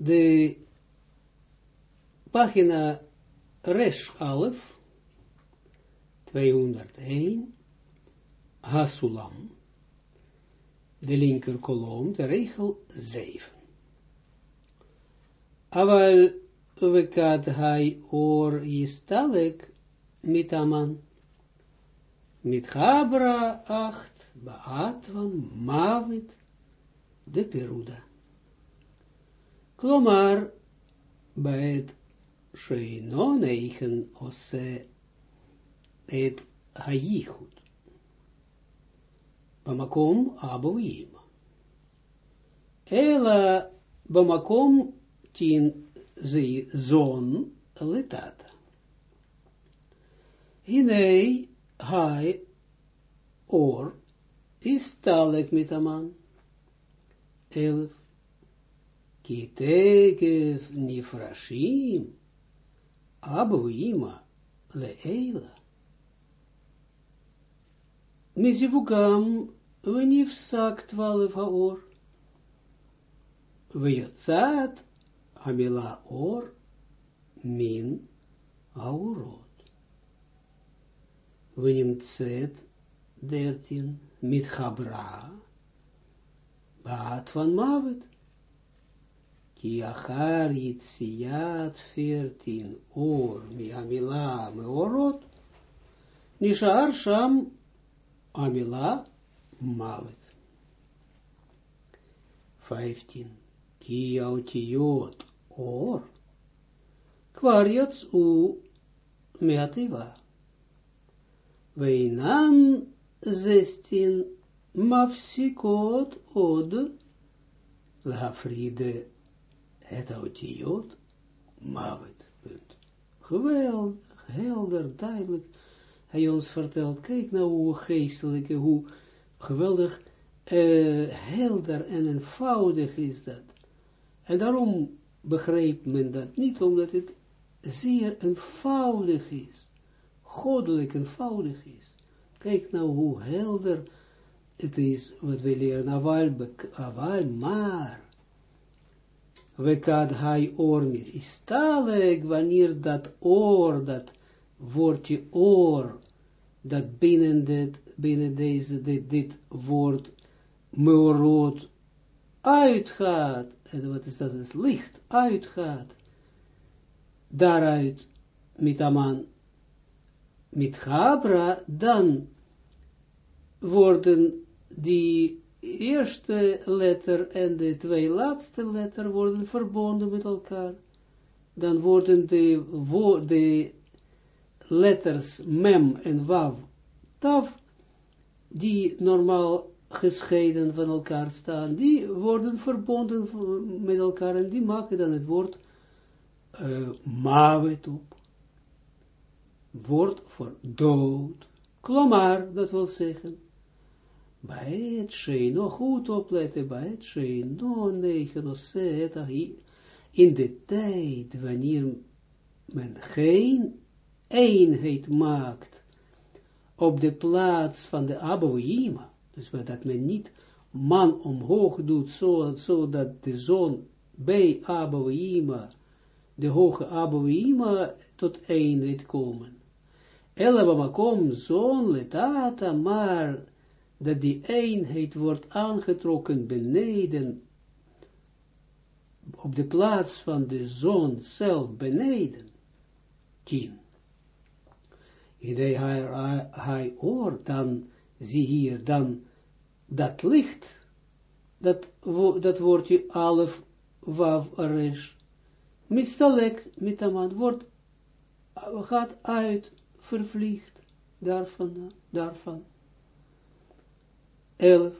de pagina Resh Alef, 201, Hasulam, de linker kolom, de regel 7. Aval vekat hai or istalek mitaman, mit habra acht, baatvan mavit, de peruda. Klomar, bij het sheino neichen ose et hayichut. Bamakom aboima. Ela bamakom tin zon letata. Hinei hai or is talek mitaman. Elf. Ki tekev nifrashim, abu ima le'eila. Mizivugam, we nifsak twaalf haor. We yotzat, or, min haorot. We dertin dertien, mit habra, baat van mavet. כי אחר יציאת פרטין אור מהמילה מאורות, נשאר שם המילה mavet. 15. Ki autiot or. Kwarjats u meativa. Weinan 16. Mafsikot od. Lafride het autiot mavet. Punt. Geweldig, helder, duidelijk. Hij ons vertelt, kijk nou hoe geestelijke, hoe geweldig helder en eenvoudig is dat. En daarom begrijpt men dat niet, omdat het zeer eenvoudig is. Goddelijk eenvoudig is. Kijk nou hoe helder het is wat we leren. Aval, aval maar. We kan hij oor is talig wanneer dat oor, dat woordje oor, dat binnen dit binnen deze, dit, dit woord, meorot, uitgaat, en wat is dat, het licht, uitgaat, daaruit, met aman, met Gabra, dan worden die eerste letter en de twee laatste letter worden verbonden met elkaar. Dan worden de, de letters mem en wav, taf, die normaal gescheiden van elkaar staan, die worden verbonden met elkaar en die maken dan het woord uh, mavet op. Woord voor dood. Klomar, dat wil zeggen. Bij het sheino, goed opletten, bij het sheino, in de tijd wanneer men geen eenheid maakt op de plaats van de Aboïma, dus dat men niet man omhoog doet, zodat zo de zon bij Aboïma, de hoge Aboïma, tot eenheid komen. Elabamakom zon letata, maar dat die eenheid wordt aangetrokken beneden, op de plaats van de zon zelf beneden. 10 idee hij, hij oor, dan zie hier dan dat licht, dat, wo, dat woordje alef, wav, mistalek, mitaman, wordt, gaat uit, vervliegt, daarvan, daarvan. Elf,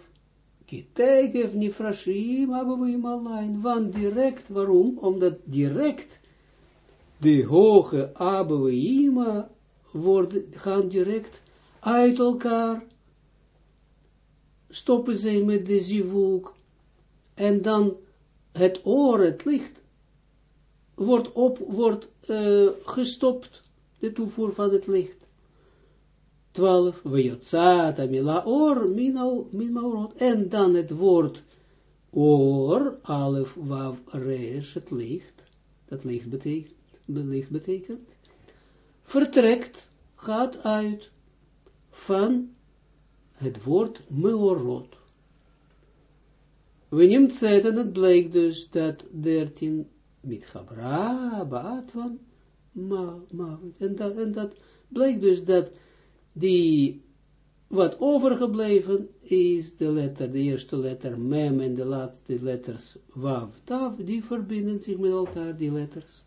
kitegev nifrashim, hebben we alleen, want direct, waarom? Omdat direct de hoge Abouima gaan direct uit elkaar, stoppen ze met de zivuk, en dan het oor, het licht, wordt, op, wordt uh, gestopt, de toevoer van het licht. 12, Vejotzat, Amila, Or, Minaurot, en dan het woord Or, alef, wav, resh, het licht, dat licht betekent, licht betekent, vertrekt, gaat uit. Van het woord meorot. We nemen het en het blijkt dus dat 13 met Gabra, Baatwan, ma, ma, en dat, en dat blijkt dus dat die, wat overgebleven is, de letter, de eerste letter mem en de laatste letters wav, tav, die verbinden zich met elkaar, die letters.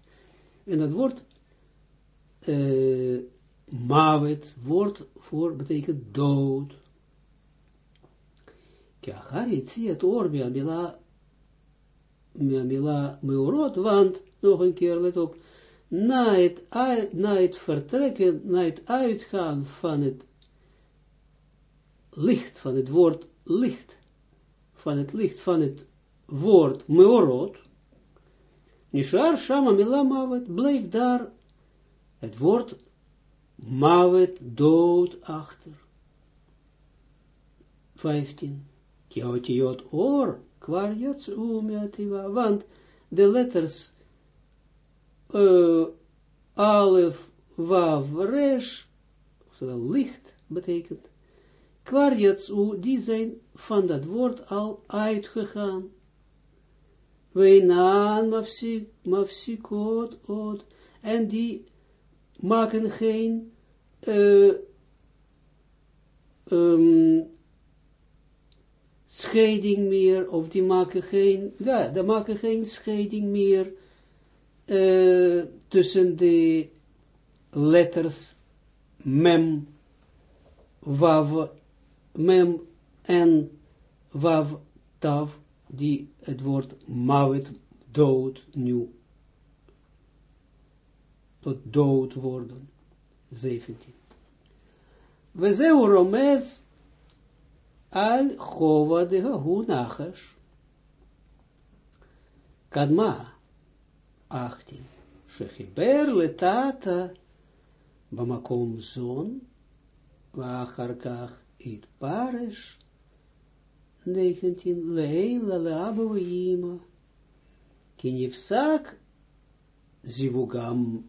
En dat woord, uh, mavet, woord voor, betekent dood. Kiachari het oor, mila, mila, meurot, want, nog een keer, let op, na het, na het vertrekken, na het uitgaan van het licht, van het woord licht, van het licht, van het woord meorot, Nishar Shama Mila Mavet, bleef daar het woord Mavet, dood, achter. 15. Kiotiot or, kwar yatsu want de letters uh, alef, wav, resh, oftewel licht betekent, kwarjatsu, die zijn van dat woord al uitgegaan. Weinaan mafsik, mafsikot, od, en die maken geen uh, scheiding meer, of die maken geen, ja, die maken geen scheiding meer uh, tussen de letters mem, wav, mem en wav, tav, die het woord mawet, dood, nu, tot dood worden. 17. We zeu romez al chova de hahu nachash. Kadma, 18. Shechiber letata bamakom zon, waacharkach it parish, 19. Leila leabouima, kinifsak zivugam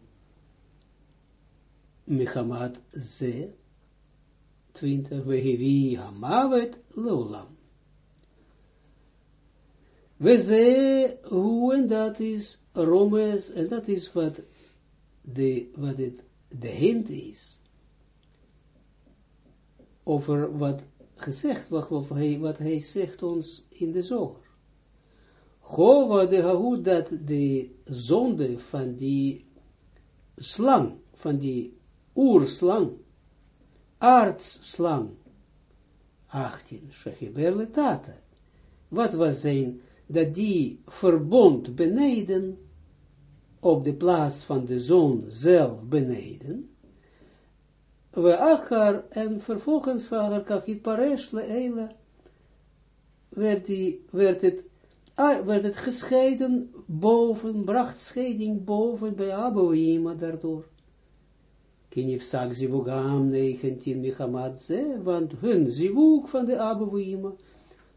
mechamat ze, 20. Vehevi hamavet leolam. We ze, hoe is Romes, en dat is wat, de, wat het, de hint is, over wat gezegd, wat, wat, hij, wat hij zegt ons in de zoger. Gova de Hahu, dat de zonde van die slang, van die oerslang, aardsslang, 18, Shechiberle Tata, wat was zijn dat die verbond beneden, op de plaats van de zon zelf beneden, we achar, en vervolgens van kachit paresh leela, werd, die, werd, het, werd het gescheiden boven, bracht scheiding boven bij Aboima daardoor. Kinif sak zivugam 19 Michamad want hun zivug van de Aboima,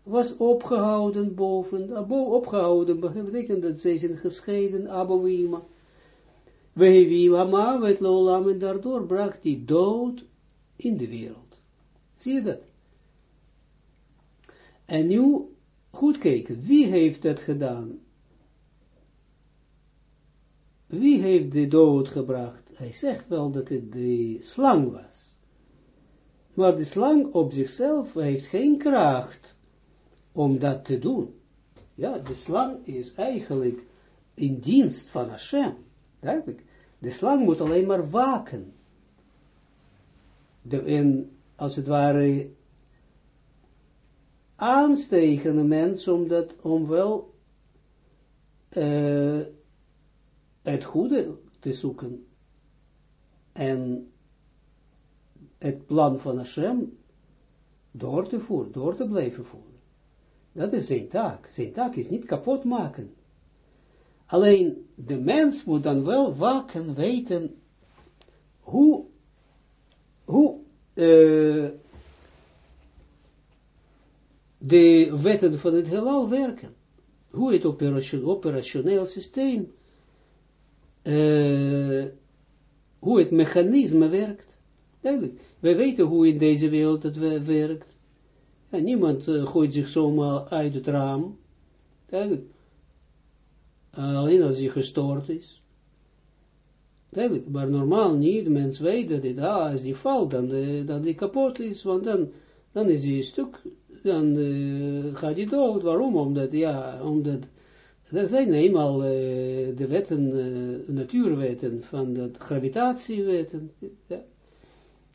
was opgehouden boven, abo, opgehouden, betekent dat zij zijn gescheiden, abouima. Wehewima mavet lolam, en daardoor bracht hij dood in de wereld. Zie je dat? En nu, goed kijken, wie heeft dat gedaan? Wie heeft de dood gebracht? Hij zegt wel dat het de slang was. Maar de slang op zichzelf heeft geen kracht om dat te doen. Ja, de slang is eigenlijk in dienst van Hashem. Duidelijk. De slang moet alleen maar waken. De, en als het ware aanstegen een mens om, dat, om wel uh, het goede te zoeken en het plan van Hashem door te voeren, door te blijven voeren. Dat is zijn taak. Zijn taak is niet kapot maken. Alleen de mens moet dan wel waken, weten hoe, hoe uh, de wetten van het heelal werken. Hoe het operationeel systeem, uh, hoe het mechanisme werkt. Wij weten hoe in deze wereld het werkt. Niemand uh, gooit zich zomaar uit het raam. Duidelijk. Uh, alleen als hij gestoord is. Duidelijk. Maar normaal niet. Mens weet dat het, ah, als die valt, dan, uh, dan die kapot is. Want dan, dan is hij stuk, dan gaat hij dood. Waarom? Omdat, ja, omdat er zijn eenmaal uh, de wetten, uh, natuurwetten van de gravitatiewetten. Ja,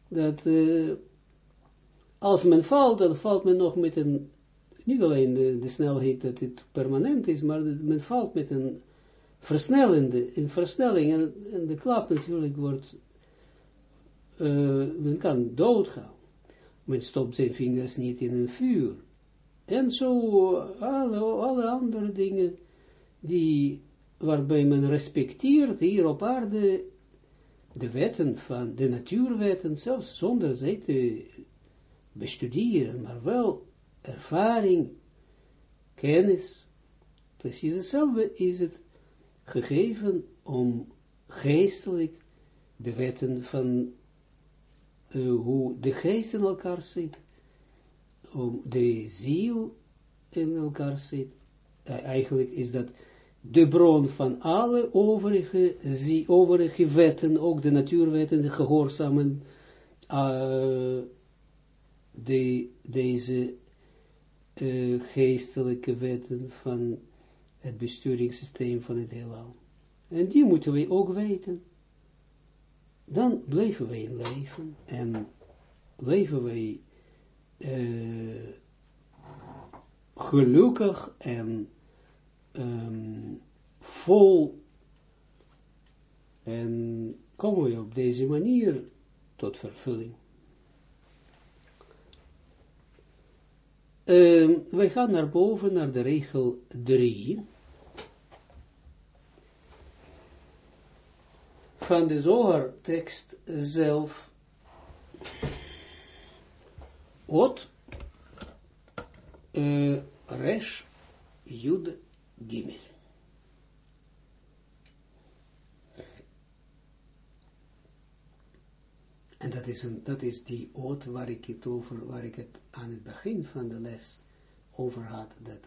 dat uh, als men valt, dan valt men nog met een, niet alleen de, de snelheid dat het permanent is, maar men valt met een versnellende, een versnelling en, de klap natuurlijk wordt, men kan doodgaan. Men stopt zijn vingers niet in een vuur. En zo alle, alle andere dingen die, waarbij men respecteert hier op aarde de wetten van de natuurwetten, zelfs zonder zij te bestuderen, maar wel ervaring, kennis. Precies hetzelfde is het gegeven om geestelijk de wetten van uh, hoe de geest in elkaar zit, om de ziel in elkaar zit. Uh, eigenlijk is dat de bron van alle overige, overige wetten, ook de natuurwetten, de gehoorzamen, uh, de, deze uh, geestelijke wetten van het besturingssysteem van het heelal. En die moeten wij ook weten. Dan blijven wij leven en blijven wij uh, gelukkig en um, vol en komen we op deze manier tot vervulling. Um, wij gaan naar boven, naar de regel 3. Van de zogertekst zelf. Ot, uh, resh, jud, Gimel. En dat is, een, dat is die oot waar ik het over, waar ik het aan het begin van de les over had, dat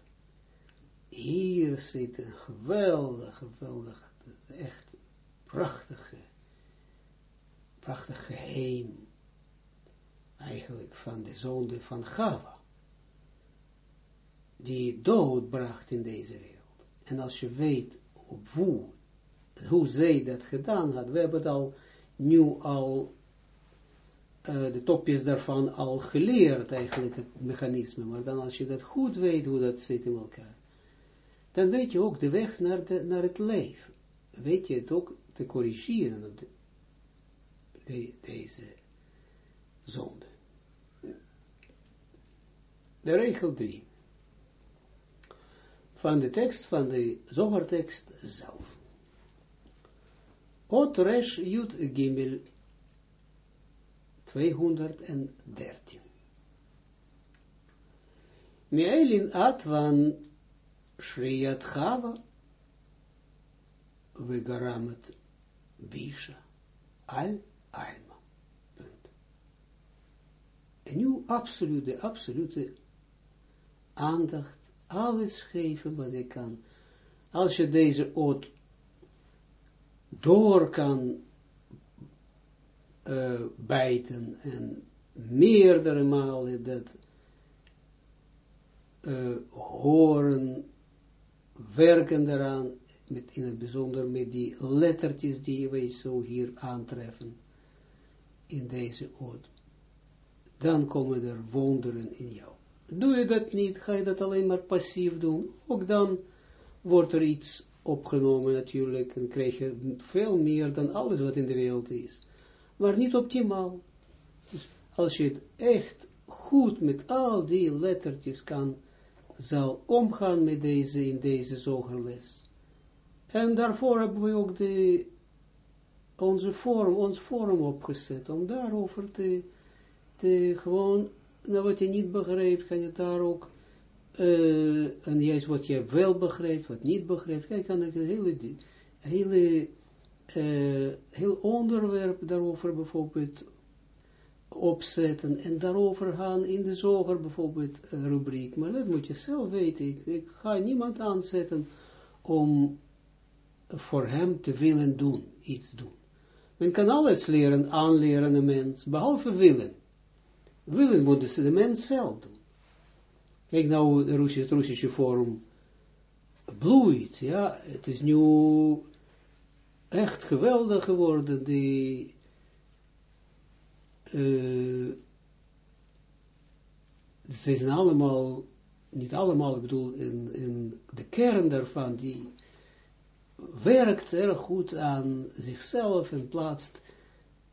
hier zit een geweldig, geweldig, echt prachtige, prachtig geheim, eigenlijk van de zonde van Gava, die dood bracht in deze wereld. En als je weet hoe, hoe zij dat gedaan had, we hebben het al, nu al, uh, de topjes daarvan al geleerd, eigenlijk, het mechanisme. Maar dan als je dat goed weet, hoe dat zit in elkaar, dan weet je ook de weg naar, de, naar het leven. Weet je het ook te corrigeren op de, deze zonde. De regel 3 van de tekst van de zogertekst zelf. Ot resh jut 213. Meilin atvan shriat chava vegaramet bisha al alma. En nu absolute, absolute aandacht alles geven wat ik kan. Als je deze oot door kan uh, bijten en meerdere malen dat uh, horen, werken eraan, met, in het bijzonder met die lettertjes die wij zo hier aantreffen in deze oot. Dan komen er wonderen in jou. Doe je dat niet, ga je dat alleen maar passief doen, ook dan wordt er iets opgenomen natuurlijk, en krijg je veel meer dan alles wat in de wereld is. Maar niet optimaal. Dus als je het echt goed met al die lettertjes kan, zal omgaan met deze, in deze zogerles. En daarvoor hebben we ook de, onze vorm, ons vorm opgezet, om daarover te, te gewoon nou, wat je niet begrijpt, kan je daar ook uh, en juist wat je wel begrijpt, wat niet begrijpt, kijk, kan ik een hele, hele, uh, heel onderwerp daarover bijvoorbeeld opzetten en daarover gaan in de zoger bijvoorbeeld uh, rubriek, maar dat moet je zelf weten, ik, ga niemand aanzetten om voor hem te willen doen, iets doen. Men kan alles leren, aanleren een mens, behalve willen. Willen moet de mens zelf doen. Kijk nou, het Russische forum bloeit, ja, het is nu echt geweldig geworden, die, uh, ze zijn allemaal, niet allemaal, ik bedoel, in, in de kern daarvan, die werkt erg goed aan zichzelf en plaatst,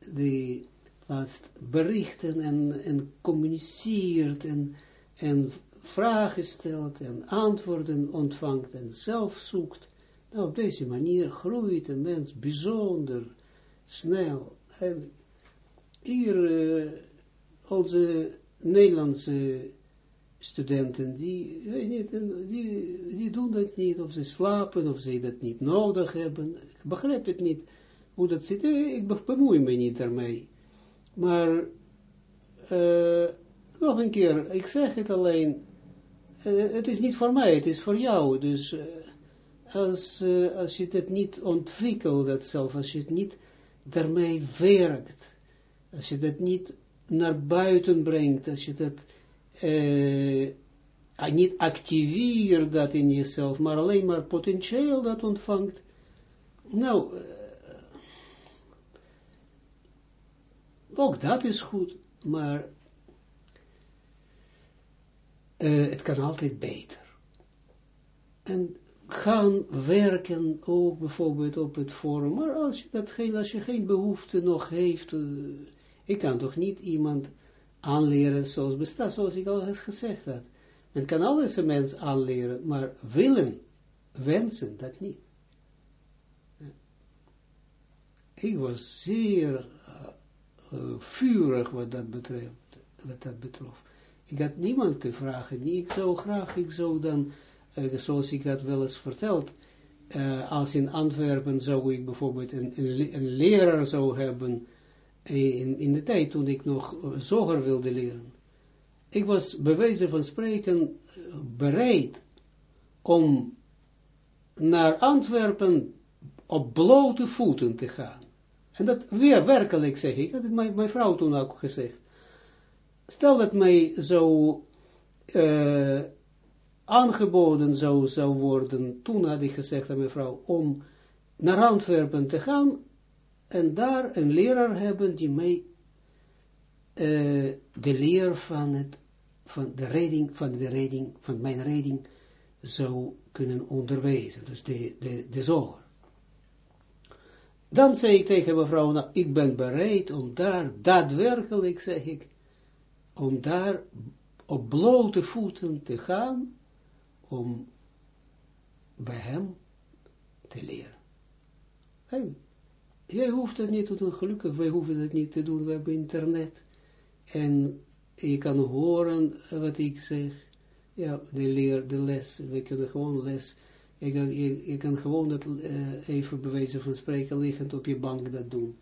die, plaatst berichten en, en communiceert en, en vragen stelt en antwoorden ontvangt en zelf zoekt. Nou, op deze manier groeit een mens bijzonder snel. En hier, uh, onze Nederlandse studenten, die, niet, die, die doen dat niet, of ze slapen, of ze dat niet nodig hebben. Ik begrijp het niet, hoe dat zit. Ik bemoei me niet daarmee. Maar, uh, nog een keer, ik zeg het alleen, het is niet voor mij, het is voor jou. Dus als, als je het niet ontwikkelt, dat zelf, als je het niet daarmee werkt, als je dat niet naar buiten brengt, als je dat uh, niet activeert dat in jezelf, maar alleen maar potentieel dat ontvangt. Nou, uh, ook dat is goed, maar het kan altijd beter. En gaan werken ook bijvoorbeeld op het forum, maar als je, dat geen, als je geen behoefte nog heeft, ik kan toch niet iemand aanleren zoals bestaat, zoals ik al eens gezegd had. Men kan alles een mens aanleren, maar willen, wensen, dat niet. Ik was zeer uh, vurig wat dat betreft, wat dat betrof. Ik had niemand te vragen, ik zou graag, ik zou dan, uh, zoals ik had wel eens verteld, uh, als in Antwerpen zou ik bijvoorbeeld een, een, leraar zou hebben, in, in de tijd toen ik nog zoger wilde leren. Ik was bewezen van spreken bereid om naar Antwerpen op blote voeten te gaan. En dat weer werkelijk zeg ik, dat heeft mijn, mijn vrouw toen ook gezegd. Stel dat mij zo aangeboden zou, zou worden, toen had ik gezegd aan mijn vrouw, om naar Antwerpen te gaan, en daar een leraar hebben die mij uh, de leer van, het, van de reading, van de reading, van mijn reading zou kunnen onderwijzen, dus de, de, de zorg. Dan zei ik tegen mevrouw, nou, ik ben bereid om daar, daadwerkelijk zeg ik, om daar op blote voeten te gaan, om bij hem te leren. Hey, Jij hoeft het niet te doen, gelukkig, wij hoeven het niet te doen, we hebben internet. En je kan horen wat ik zeg. Ja, de leer, de les, we kunnen gewoon les. Je kan, je, kan gewoon dat uh, even bewijzen van spreken liggend op je bank dat doen.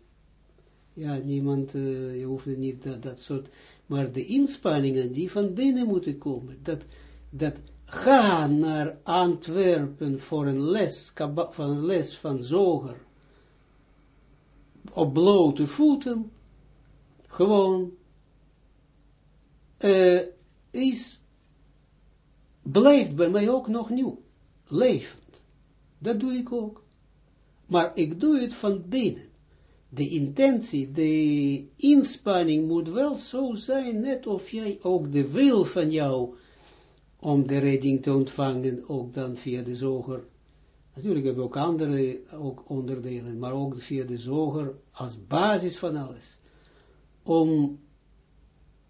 Ja, niemand, uh, je hoeft het niet dat, dat soort, maar de inspanningen die van binnen moeten komen, dat, dat gaan naar Antwerpen voor een les, van een les van zoger, op blote voeten, gewoon, uh, is, blijft bij mij ook nog nieuw, levend. Dat doe ik ook. Maar ik doe het van binnen. De intentie, de inspanning moet wel zo zijn, net of jij ook de wil van jou, om de redding te ontvangen, ook dan via de zoger, Natuurlijk hebben we ook andere ook onderdelen, maar ook via de zoger als basis van alles. Om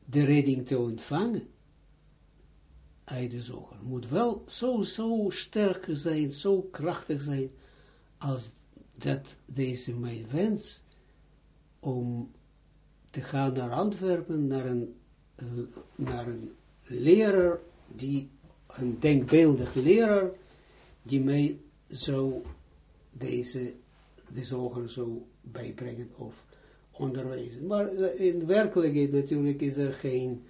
de redding te ontvangen uit de zoger. Moet wel zo, zo sterk zijn, zo krachtig zijn, als dat deze mijn wens om te gaan naar Antwerpen, naar een, uh, naar een leraar die een denkbeeldige leraar, die mij zou deze, de zoger zou bijbrengen of onderwijzen. Maar in werkelijkheid natuurlijk is er geen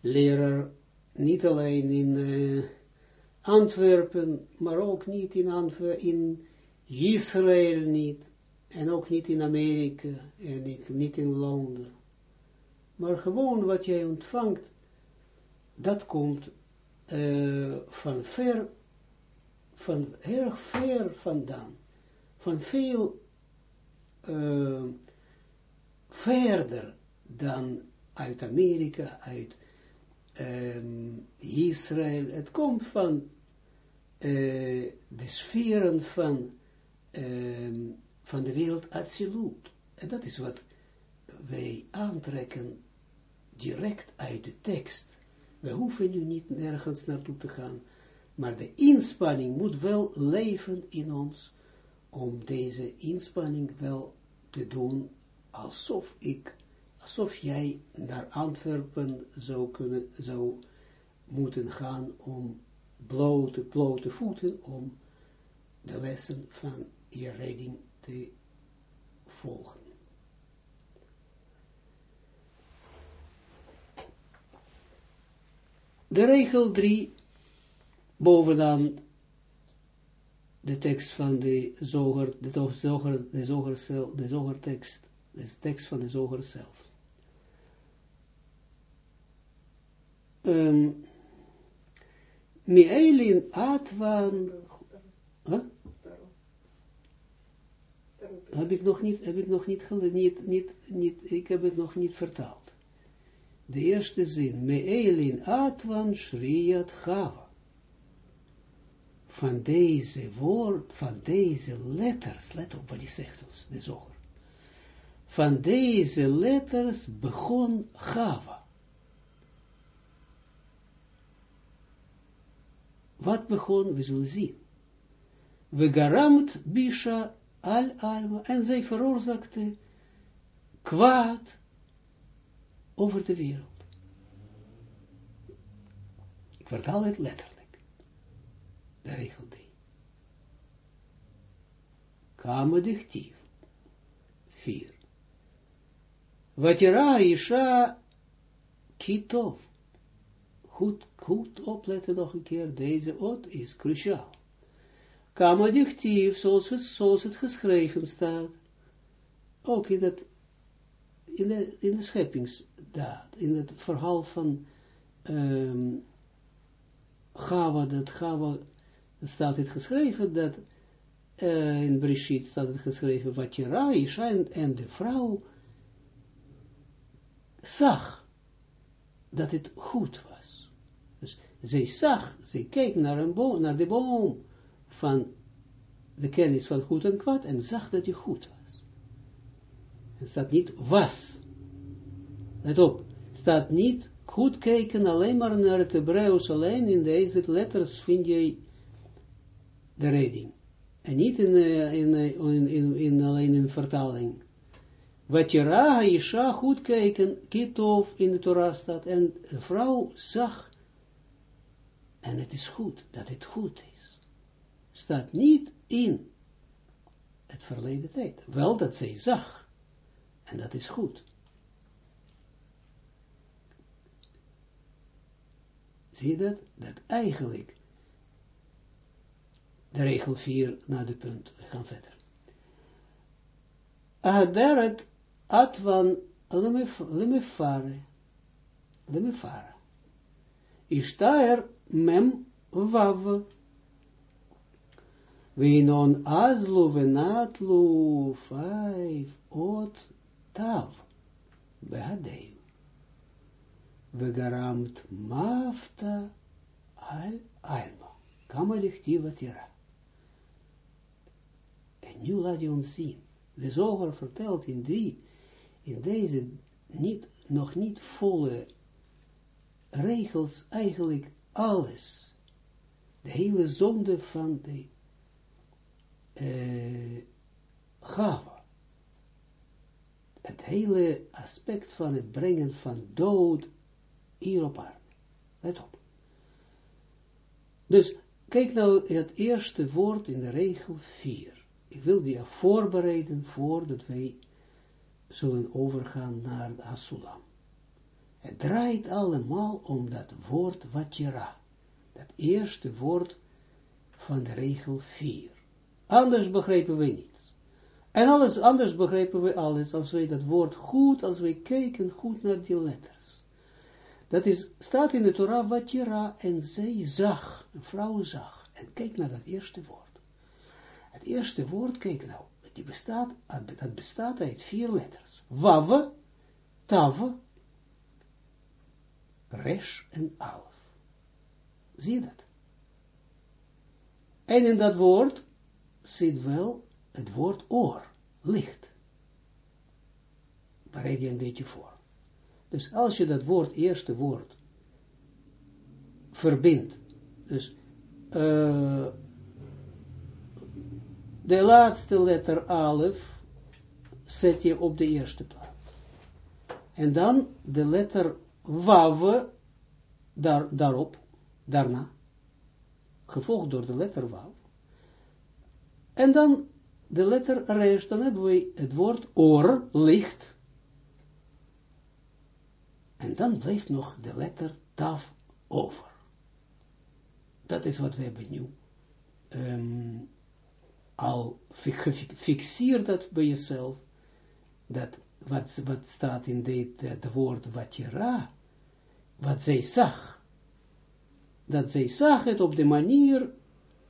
leraar, niet alleen in uh, Antwerpen, maar ook niet in, Antwer in Israël niet, en ook niet in Amerika, en niet, niet in Londen. Maar gewoon wat jij ontvangt, dat komt uh, van ver, van erg ver vandaan, van veel uh, verder dan uit Amerika, uit um, Israël. Het komt van uh, de sferen van, um, van de wereld absoluut. En dat is wat wij aantrekken direct uit de tekst. We hoeven nu niet nergens naartoe te gaan, maar de inspanning moet wel leven in ons, om deze inspanning wel te doen, alsof ik, alsof jij naar Antwerpen zou kunnen, zou moeten gaan om blote, blote voeten, om de lessen van je redding te volgen. De regel 3, bovenaan de tekst van de zoger, de zoger, de zoger, de zogertekst, de tekst van de zoger zelf. Um, Mi'elin Atwan, huh? heb ik nog niet, heb ik nog niet, niet, niet, niet, ik heb het nog niet vertaald de eerste zin, Me'elin Atwan Shriat Chava. Van deze woord, van deze letters, let op wat hij zegt ons, de zoger. Van deze letters begon Chava. Wat begon, we zullen zien. We garamt Bisha al Alma, en zij veroorzaakte kwaad over de wereld. Ik vertaal het letterlijk. De regel 3. Kamadichtief. 4. Vatira Isha Kitov. Goed, goed opletten nog een keer. Deze oot is cruciaal. Kamadichtief, zoals zoals het geschreven staat. Ook in het in de, in de scheppingsdaad, in het verhaal van um, Gava, dat Gava, staat het geschreven, dat in Brishit staat het geschreven, wat je Isha en, en de vrouw zag dat het goed was. Dus zij zag, zij keek naar, een boom, naar de boom van de kennis van goed en kwaad en zag dat hij goed was. Staat niet was. Let op. staat niet goed kijken alleen maar naar het Hebreeuws. Alleen in deze letters vind je de redding. En niet in, uh, in, in, in, in, alleen in vertaling. Wat je raha, Isha, goed kijken, kitov in de Torah staat. En de vrouw zag, en het is goed, dat het goed is. Staat niet in het verleden tijd. Wel dat zij zag. En dat is goed. Zie je dat? Dat eigenlijk de regel 4 naar de punt. Gaan verder. Aderet atvan lemefare. Lemefare. Ishtaer mem vav. Vinon azlu venatlu vijf ot tav, behadeu. Vegaramt mafta al alma. Kama lichtiva tira. En nu laat je ons zien. De zoger vertelt in die, in deze niet, nog niet volle regels eigenlijk alles. De hele zonde van de uh, Gava het hele aspect van het brengen van dood hier op aarde. Let op. Dus, kijk nou het eerste woord in de regel 4. Ik wil die voorbereiden voordat wij zullen overgaan naar Hasulam. Het draait allemaal om dat woord watjera. Dat eerste woord van de regel 4. Anders begrijpen we niets. En alles anders begrijpen we alles als wij dat woord goed, als wij kijken goed naar die letters. Dat is, staat in de Torah watjera en zij zag, een vrouw zag. En kijk naar dat eerste woord. Het eerste woord, kijk nou, die bestaat, dat bestaat uit vier letters. Wav, tav, resh en alf. Zie je dat? En in dat woord zit wel het woord oor, licht. Bereid je een beetje voor. Dus als je dat woord, eerste woord, verbindt, dus uh, de laatste letter alef zet je op de eerste plaats. En dan de letter wav daar, daarop, daarna, gevolgd door de letter wav. En dan de letter reis, dan hebben we het woord oor, licht. En dan blijft nog de letter taf over. Dat is wat we hebben nu al fixeer dat bij jezelf, dat wat, wat staat in dit het woord wat je ra, wat zij zag, dat zij zag het op de manier,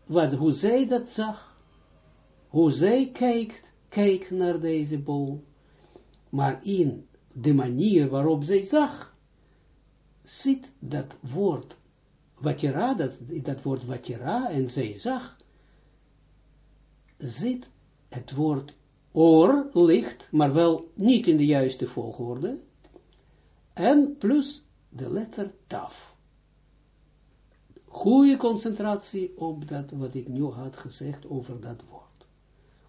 wat, hoe zij dat zag, hoe zij kijkt, kijkt naar deze boom, maar in de manier waarop zij zag, zit dat woord, wat je ra, dat, dat woord wat je ra, en zij zag, zit het woord oor, licht, maar wel niet in de juiste volgorde, en plus de letter taf. Goede concentratie op dat wat ik nu had gezegd over dat woord.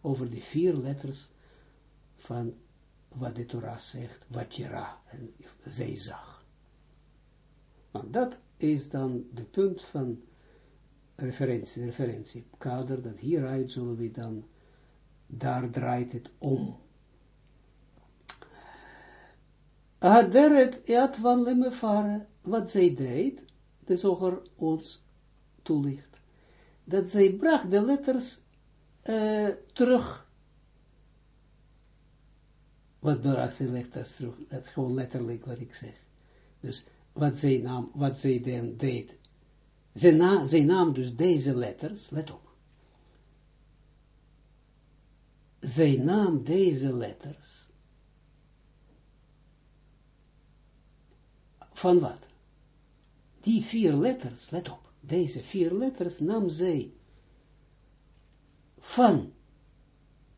Over die vier letters van wat de Torah zegt, wat ra en zij zag. Want dat is dan de punt van referentie, referentiekader, dat hieruit zullen we dan, daar draait het om. Aderet eat van lemefare, wat zij deed, de zoger ons toelicht, dat zij bracht de letters uh, terug. Wat bracht zij letters terug? Dat is gewoon letterlijk wat ik zeg. Dus wat zij nam, wat zij dan deed, zij, na, zij nam dus deze letters, let op. Zij nam deze letters van wat? Die vier letters, let op, deze vier letters nam zij van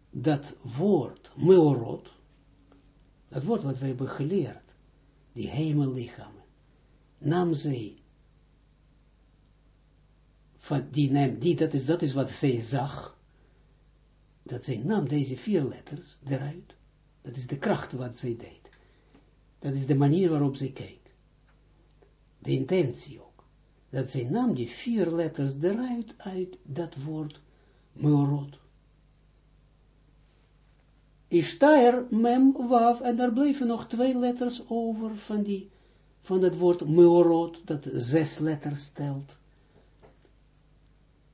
dat woord meorot, dat woord wat we hebben geleerd, die hemellichamen, nam zij van die neem, die, dat is, dat is wat zij zag, dat zij nam deze vier letters eruit, dat is de kracht wat zij deed, dat is de manier waarop zij keek, de intentie ook, dat zij nam die vier letters eruit, uit dat woord meorot. Ishtaer, mem, waf, en daar bleven nog twee letters over van die, van het woord meorot, dat zes letters stelt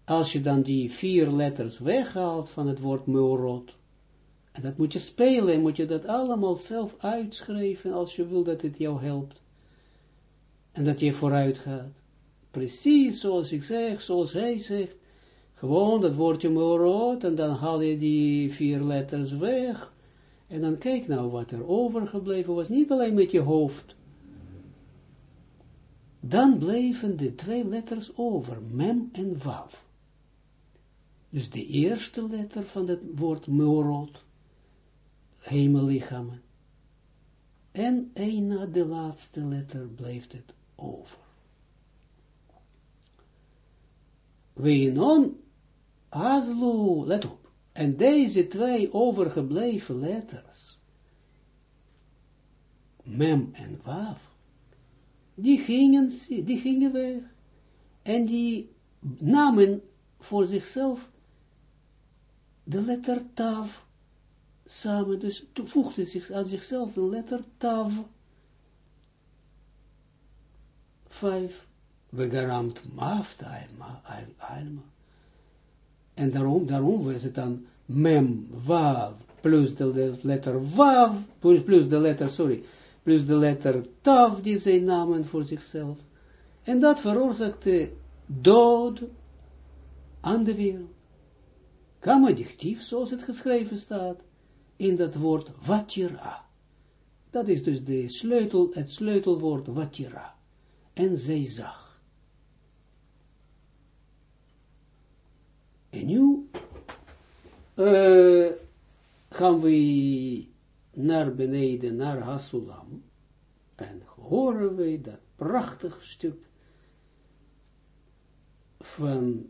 als je dan die vier letters weghaalt van het woord meorot, en dat moet je spelen, moet je dat allemaal zelf uitschrijven, als je wil dat het jou helpt, en dat je vooruit gaat. Precies zoals ik zeg, zoals hij zegt, gewoon dat woordje meorot, en dan haal je die vier letters weg, en dan kijk nou wat er overgebleven was, niet alleen met je hoofd, dan bleven de twee letters over, mem en wav. Dus de eerste letter van het woord meorot, hemellichamen. En een na de laatste letter blijft het over. Weinon azlu, let op. En deze twee overgebleven letters, mem en waf, die gingen, die gingen weg. En die namen voor zichzelf de letter tav samen, dus voegde zich aan zichzelf de letter tav. Vijf. We garamt mafta alma. En daarom, daarom was het dan mem, wav, plus de letter wav, plus, plus de letter, sorry, plus de letter tav, die zij namen voor zichzelf. En dat veroorzaakte dood aan de wereld. Kamadichtief, zoals het geschreven staat, in dat woord watira. Dat is dus de sleutel, het sleutelwoord watira. En zij zag. En nu uh, gaan we naar beneden, naar Hasulam. En horen we dat prachtig stuk van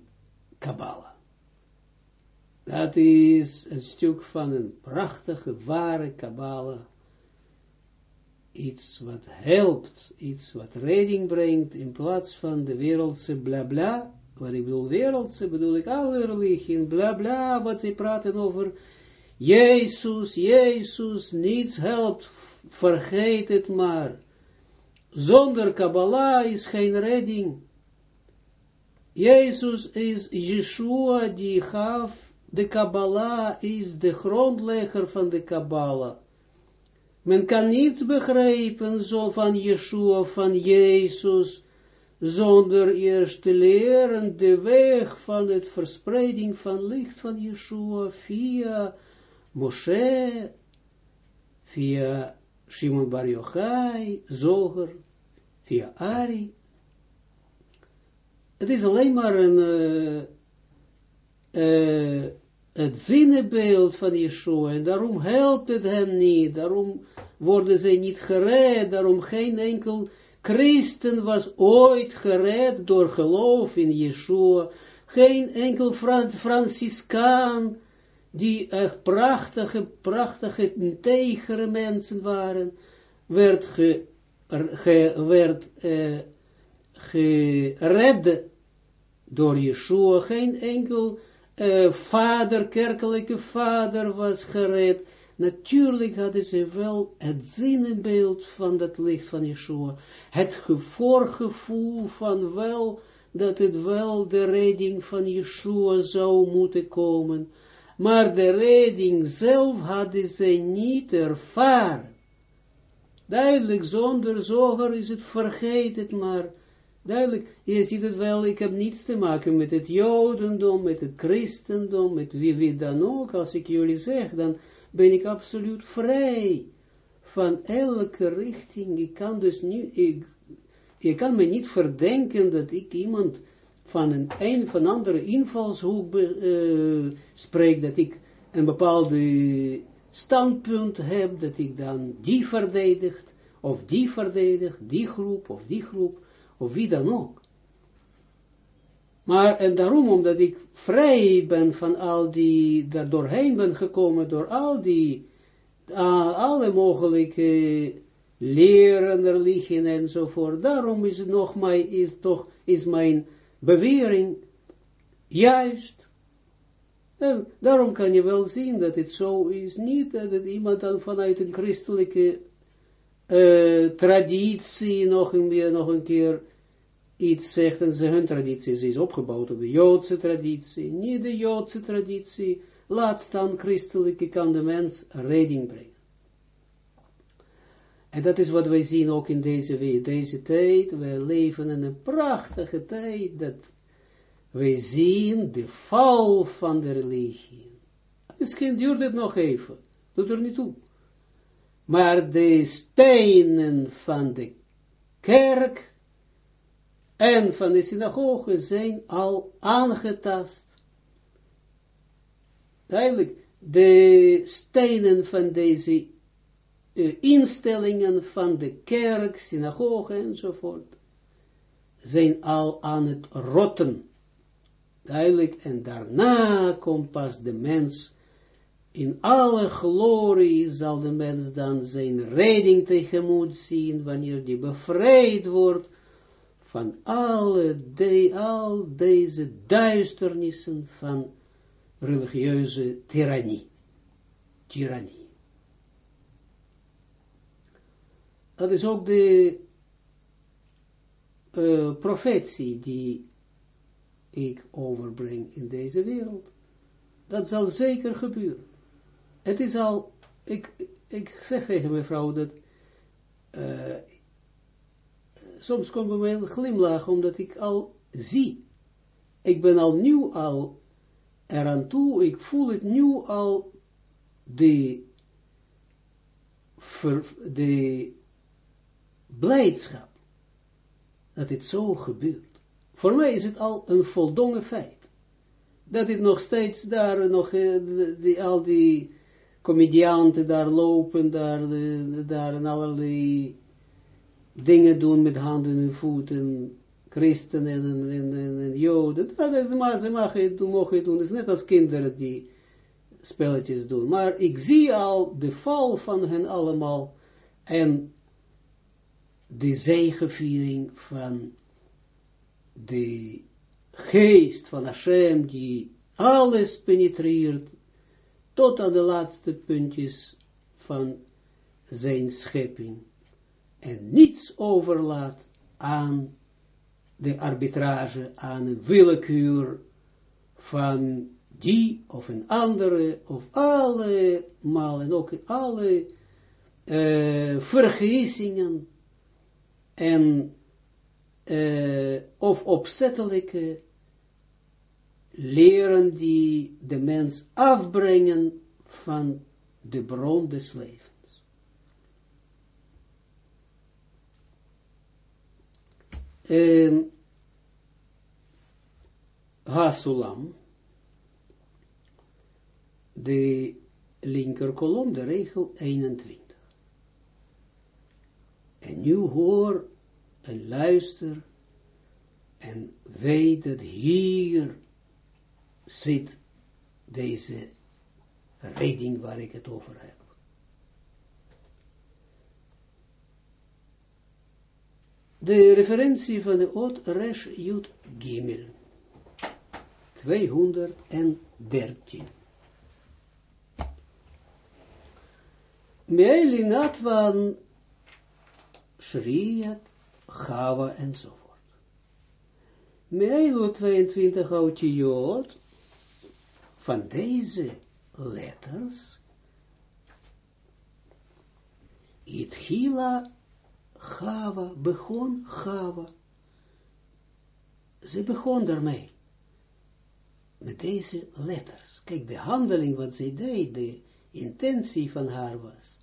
Kabbalah. Dat is een stuk van een prachtige, ware Kabbalah. Iets wat helpt, iets wat redding brengt, in plaats van de wereldse bla bla. Wat ik bedoel, wereldse bedoel ik alle religieën, bla bla, wat ze praten over Jezus, Jezus, niets helpt, vergeet het maar. Zonder Kabbalah is geen redding. Jezus is Yeshua die gaf de Kabbalah, is de grondlegger van de Kabbalah. Men kan niets begrijpen zo van Yeshua, van Jezus, zonder eerst te leren de weg van het verspreiding van licht van Yeshua via Moshe, via Shimon Bar Yochai, Zoger, via Ari, het is alleen maar een, uh, uh, het zinnenbeeld van Yeshua, en daarom helpt het hen niet, daarom worden ze niet gered, daarom geen enkel christen was ooit gered door geloof in Yeshua, geen enkel Franciscaan, die echt prachtige, prachtige, integere mensen waren, werd ge, werd, uh, gered door Yeshua, geen enkel uh, vader, kerkelijke vader was gered. Natuurlijk hadden ze wel het zinnenbeeld van dat licht van Yeshua. Het voorgevoel van wel, dat het wel de redding van Yeshua zou moeten komen. Maar de redding zelf hadden ze niet ervaren. Duidelijk, zonder zoger is het vergeet het maar Duidelijk, je ziet het wel, ik heb niets te maken met het jodendom, met het christendom, met wie, wie dan ook. Als ik jullie zeg, dan ben ik absoluut vrij van elke richting. Ik kan dus niet, ik, je kan me niet verdenken dat ik iemand van een, een van andere invalshoek uh, spreek, dat ik een bepaalde standpunt heb, dat ik dan die verdedigt, of die verdedigt, die groep, of die groep of wie dan ook. Maar, en daarom, omdat ik vrij ben van al die, daar doorheen ben gekomen, door al die, uh, alle mogelijke leren er liggen enzovoort, daarom is het nog mijn, is toch, is mijn bewering juist. En daarom kan je wel zien dat het zo is, niet dat iemand dan vanuit een christelijke uh, traditie nog een, nog een keer iets zegt en ze hun traditie is opgebouwd op de Joodse traditie, niet de Joodse traditie, laat staan christelijke kan de mens redding brengen. En dat is wat wij zien ook in deze, deze tijd, wij leven in een prachtige tijd, dat wij zien de val van de religie. Misschien duurt het nog even, doet er niet toe. Maar de stenen van de kerk en van de synagoge zijn al aangetast. Duidelijk, de stenen van deze uh, instellingen van de kerk, synagoge enzovoort, zijn al aan het rotten. Duidelijk, en daarna komt pas de mens, in alle glorie zal de mens dan zijn redding tegemoet zien, wanneer die bevrijd wordt van alle de, al deze duisternissen van religieuze tirannie. Tirannie. Dat is ook de uh, profetie die ik overbreng in deze wereld. Dat zal zeker gebeuren. Het is al, ik, ik zeg tegen mijn vrouw dat uh, soms komt bij een glimlach, omdat ik al zie. Ik ben al nu al eraan toe, ik voel het nu al de, de blijdschap dat het zo gebeurt. Voor mij is het al een voldongen feit. Dat het nog steeds daar, nog, eh, al die comedianten daar lopen, daar, daar en allerlei dingen doen met handen en voeten, christenen en, en, en, en joden, dat, ze mag het doen, mogen het doen, het is net als kinderen die spelletjes doen, maar ik zie al de val van hen allemaal, en de zegeviering van de geest van Hashem, die alles penetreert, tot aan de laatste puntjes van zijn schepping en niets overlaat aan de arbitrage, aan een willekeur van die of een andere, of allemaal, en ook alle uh, vergissingen en uh, of opzettelijke leren die de mens afbrengen van de bron des levens. Um, Hasulam, de linker kolom, de regel 21. En nu hoor en luister en weet dat hier zit deze reading waar ik het over heb. De referentie van de Ot Resh Jud Gimel. 213. Meelinat van Shriat, Chava enzovoort. Meilo 22 autiot van deze letters Itchila Gava, begon Gava. Ze begon daarmee. Met deze letters. Kijk, de handeling wat zij deed, de intentie van haar was.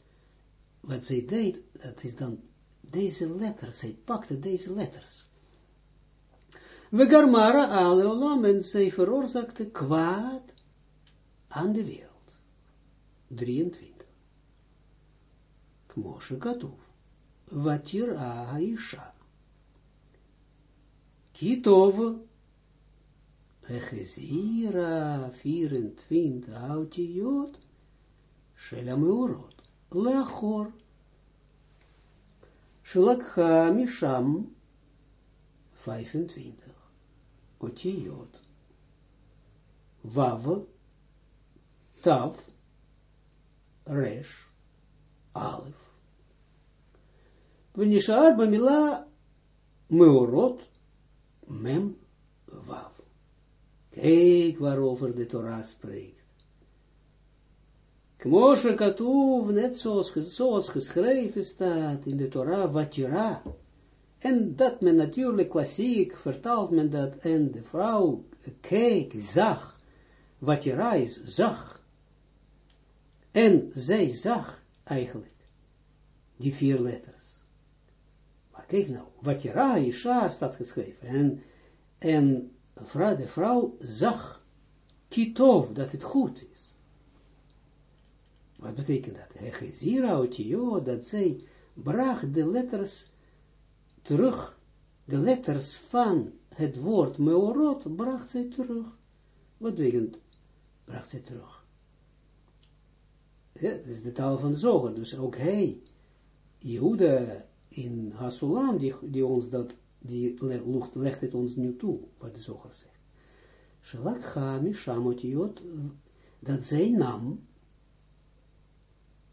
Wat zij deed, dat is dan deze letters. Zij pakte deze letters. We garmara ale olam en zij veroorzaakte kwaad aan de wereld. 23. Kmoshe Katoef. Vatira Haisha. Kitov Hechezira 24 autiot Shelameurot Lachor Shlakha Misham 25 Otiot Vav Tav Resh Alef Venishar bamila meorot mem wav. Kijk waarover de Torah spreekt. Kmoshe katuv, net zoals, zoals geschreven staat in de Torah, watira. En dat men natuurlijk klassiek vertaalt men dat, en de vrouw keek, zag, watira is zag. En zij zag eigenlijk die vier letters. Kijk nou, wat je Ra Isha staat geschreven. En, en de vrouw zag kitov, dat het goed is. Wat betekent dat? Hechezira otio, dat zij bracht de letters terug, de letters van het woord meorot, bracht zij terug. Wat betekent, bracht zij terug? Ja, dat is de taal van de zoger, dus ook hij, Jehuda in Hasulam, die, ons dat die legt het ons nu toe, wat de zoger zegt. Shalak Chami Shamotiot, dat zij nam,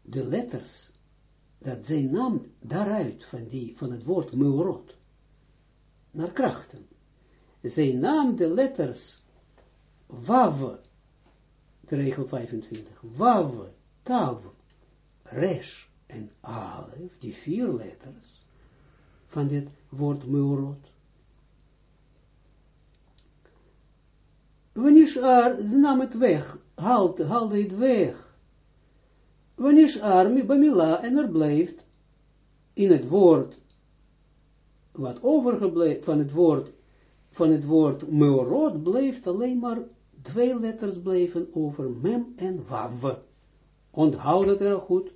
de letters, dat zij nam daaruit, van, die, van het woord meurot, naar krachten. Zij nam de letters wav, de regel 25, wav, tav, resh en alef, die vier letters, van dit woord meurot. Wanneer er, nam het weg, haalde, haalde het weg. Wanneer er, bamila, en er blijft, in het woord, wat overgebleven, van het woord, van het woord meurot, blijft alleen maar twee letters blijven over mem en wav. Onthoud het erg goed.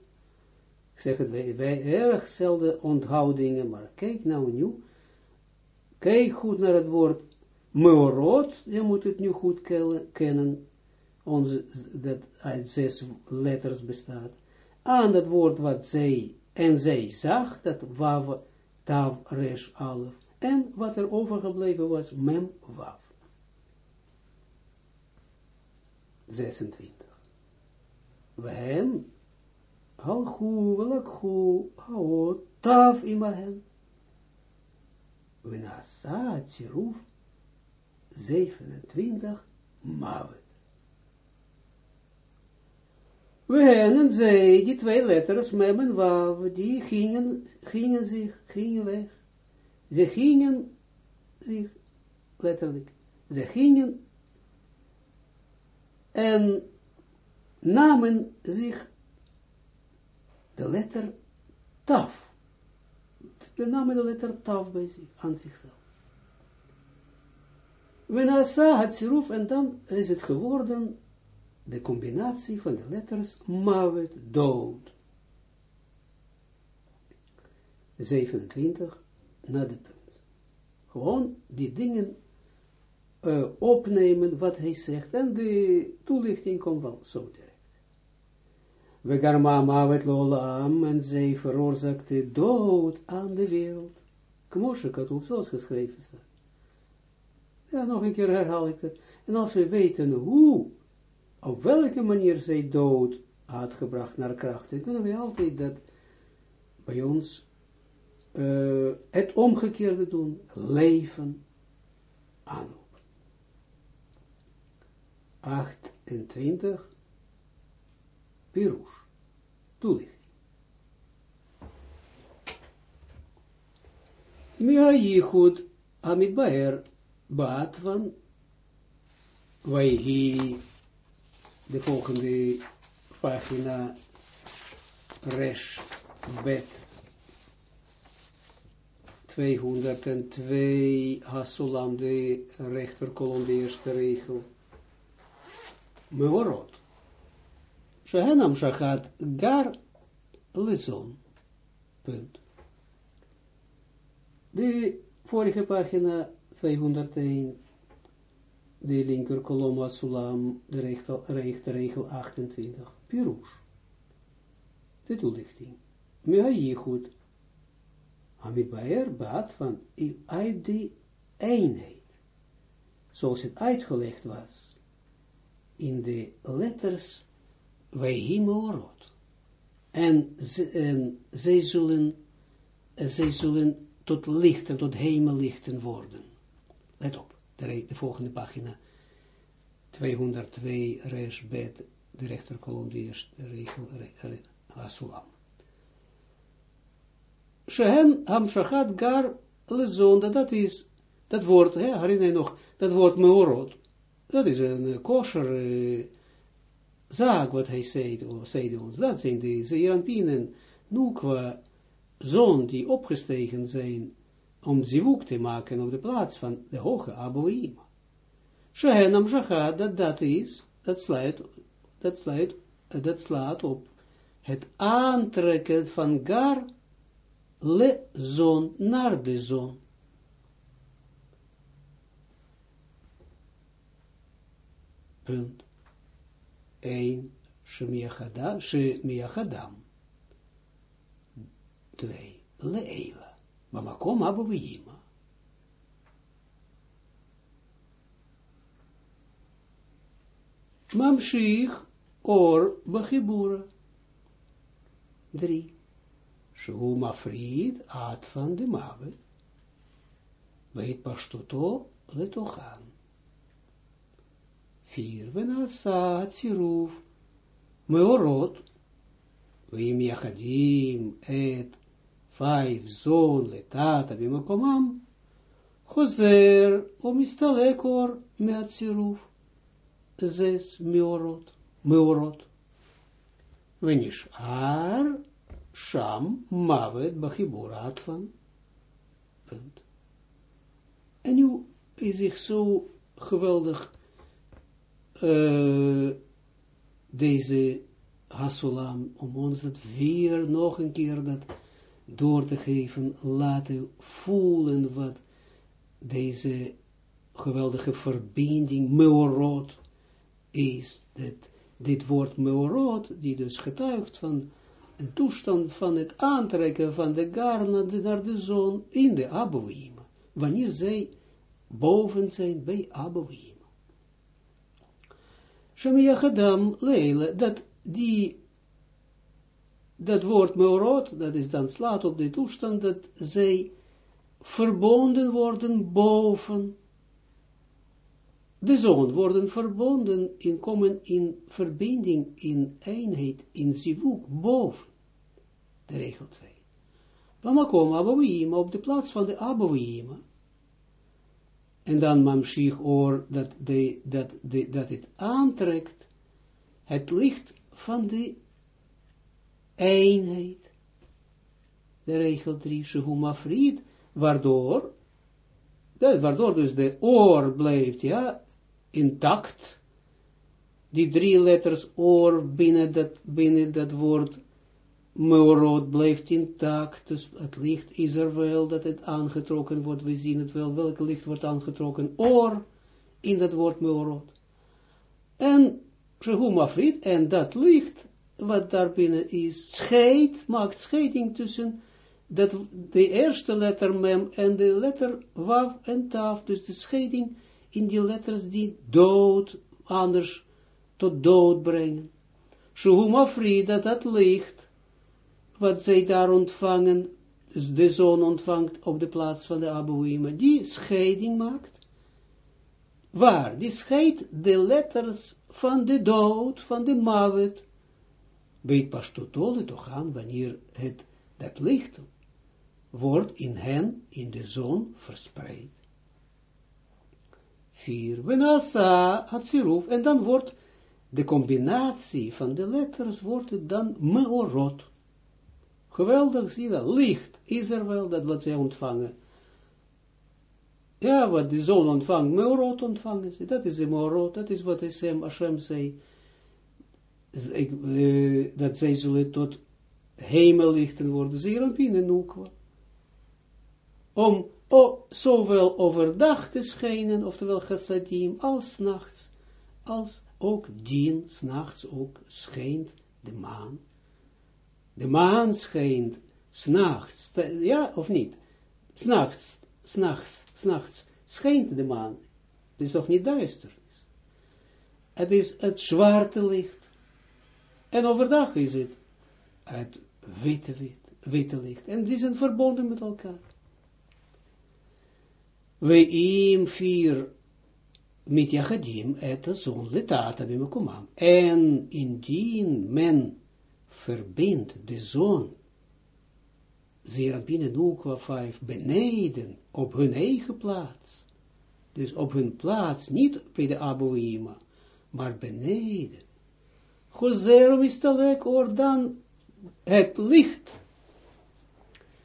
Ik zeg het, wij, wij erg onthoudingen, maar kijk nou nu. Kijk goed naar het woord meorot, je moet het nu goed kennen, onze, dat uit zes letters bestaat. Aan het woord wat zij, en zij zag, dat wav, tav, resh, alef, en wat er overgebleven was, mem, wav. 26. Wehen, halchu, welakchu, haot, tav imahen. Wenasa, tziruf, 27, mavet. Wehen, zij, die twee letters, mem en wav, die gingen, gingen zich, gingen weg. Ze gingen zich, letterlijk, ze gingen en namen zich de letter taf. De namen de letter taf bij zich, aan zichzelf. Wenasa had siruf en dan is het geworden de combinatie van de letters mavet, dood. 27 na de punt. Gewoon die dingen uh, opnemen wat hij zegt. En de toelichting komt wel zo. We garma mavet lolam en zij veroorzaakte dood aan de wereld. Kmoshe katoef, zoals geschreven staat. Ja, nog een keer herhaal ik het. En als we weten hoe, op welke manier zij dood had gebracht naar krachten, kunnen we altijd dat bij ons uh, het omgekeerde doen, leven aan. 28, Pirush, toelichting. Mia Yichud Amidbaer Baat van Waihi, de volgende pagina, Resh Bet 202, Hasulam, de rechterkolom, de eerste regel. Meorot. Shehenam shachat gar lezon. Punt. De vorige pagina 201, de linker kolom sulam, de rechter regel 28, Pirush. De toelichting. Mehayichud. Amit Baer baat van uit die eenheid. Zoals het uitgelegd was in de letters Weihimorot. En, en zij zullen, zij zullen tot lichten, tot hemellichten worden. Let op, de, de volgende pagina. 202 resh bet, de rechterkolom, de eerste regel, Asulam. Shehen ham shachat gar lezonda, dat is, dat woord, herinner je nog, dat woord meorot. Dat is een kosher uh, zaak wat hij zei, zei ons. Dat zijn de Zeeranpinen, nu qua zon die opgestegen zijn om zivuk te maken op de plaats van de hoge Aboim. Shehenam Shachad, dat dat is, dat sluit, dat sluit, dat slaat op het aantrekken van gar le zon naar de zon. Punt. 1, Shemiachadam, 2, Leila, Mamakom Abouima. Mamshich or Bachibura. 3. Shu Mafrid Ad van de Mawe. Weet Pashtuto Letochan. Vier. Venasa tziruf. Meorot. Vim yachadim et vijf zon letata bimakomam. Chozer omistalekor meatziruf. Zes meorot. Meorot. Venishar sham mavet bachiburat van. En nu is zich zo geweldig uh, deze Hasulam, om ons dat weer nog een keer dat door te geven, laten voelen wat deze geweldige verbinding, meorot, is. Dat, dit woord meorot, die dus getuigt van een toestand van het aantrekken van de gar naar de, zon in de Abouima, wanneer zij boven zijn bij Abouima. Shemiyachadam leile, dat die, dat woord meorot, dat is dan slaat op de toestand dat zij verbonden worden boven de zon, worden verbonden in, komen in verbinding, in eenheid, in zivuk, boven de regel 2. Wamakom abouima, op de plaats van de abouima, en dan mamshich oor, dat, de, dat, de, dat het aantrekt, het licht van de eenheid. De regel 3, Shehuma Fried, waardoor, dat, waardoor dus de oor blijft, ja, intact, die drie letters oor binnen dat, binnen dat woord Meorot blijft intact, dus het licht is er wel, dat het aangetrokken wordt, we zien het wel, welk licht wordt aangetrokken, oor, in dat woord Meorot. En Shehuma Fried, en dat licht, wat daar binnen is, scheidt, maakt scheiding tussen dat, de eerste letter mem en de letter wav en taf, dus de scheiding in die letters die dood, anders tot dood brengen. Shehuma Fried, dat dat licht, wat zij daar ontvangen, de zon ontvangt op de plaats van de Abouima, die scheiding maakt. Waar? Die scheidt de letters van de dood, van de mavet, weet pas tot toch aan, wanneer het, dat licht wordt in hen, in de zon, verspreid. Vier, Venasa, Hatsiruf, en dan wordt de combinatie van de letters, wordt het dan meorot. Geweldig, zie dat, licht is er wel, dat wat zij ontvangen. Ja, wat de zon ontvangt, meorot ontvangen ze, dat is de meorot, dat is wat Hashem, Hashem zei, uh, dat zij zullen tot hemellichten worden, zeer binnen Nukwa. Om zowel overdag te schijnen, oftewel chassadim, als nachts, als ook dien, s'nachts ook schijnt de maan de maan schijnt s'nachts, ja of niet? S'nachts, s'nachts, s'nachts schijnt de maan. Het is toch niet duister. Het is het zwarte licht. En overdag is het het witte, wit, witte licht. En die zijn verbonden met elkaar. We im vier met jachadim et zon letata bimekumam. En indien men verbindt de zon, Zerapine Nukwa 5, beneden, op hun eigen plaats. Dus op hun plaats, niet bij de Aboima, maar beneden. Gozerum is oor dan het licht.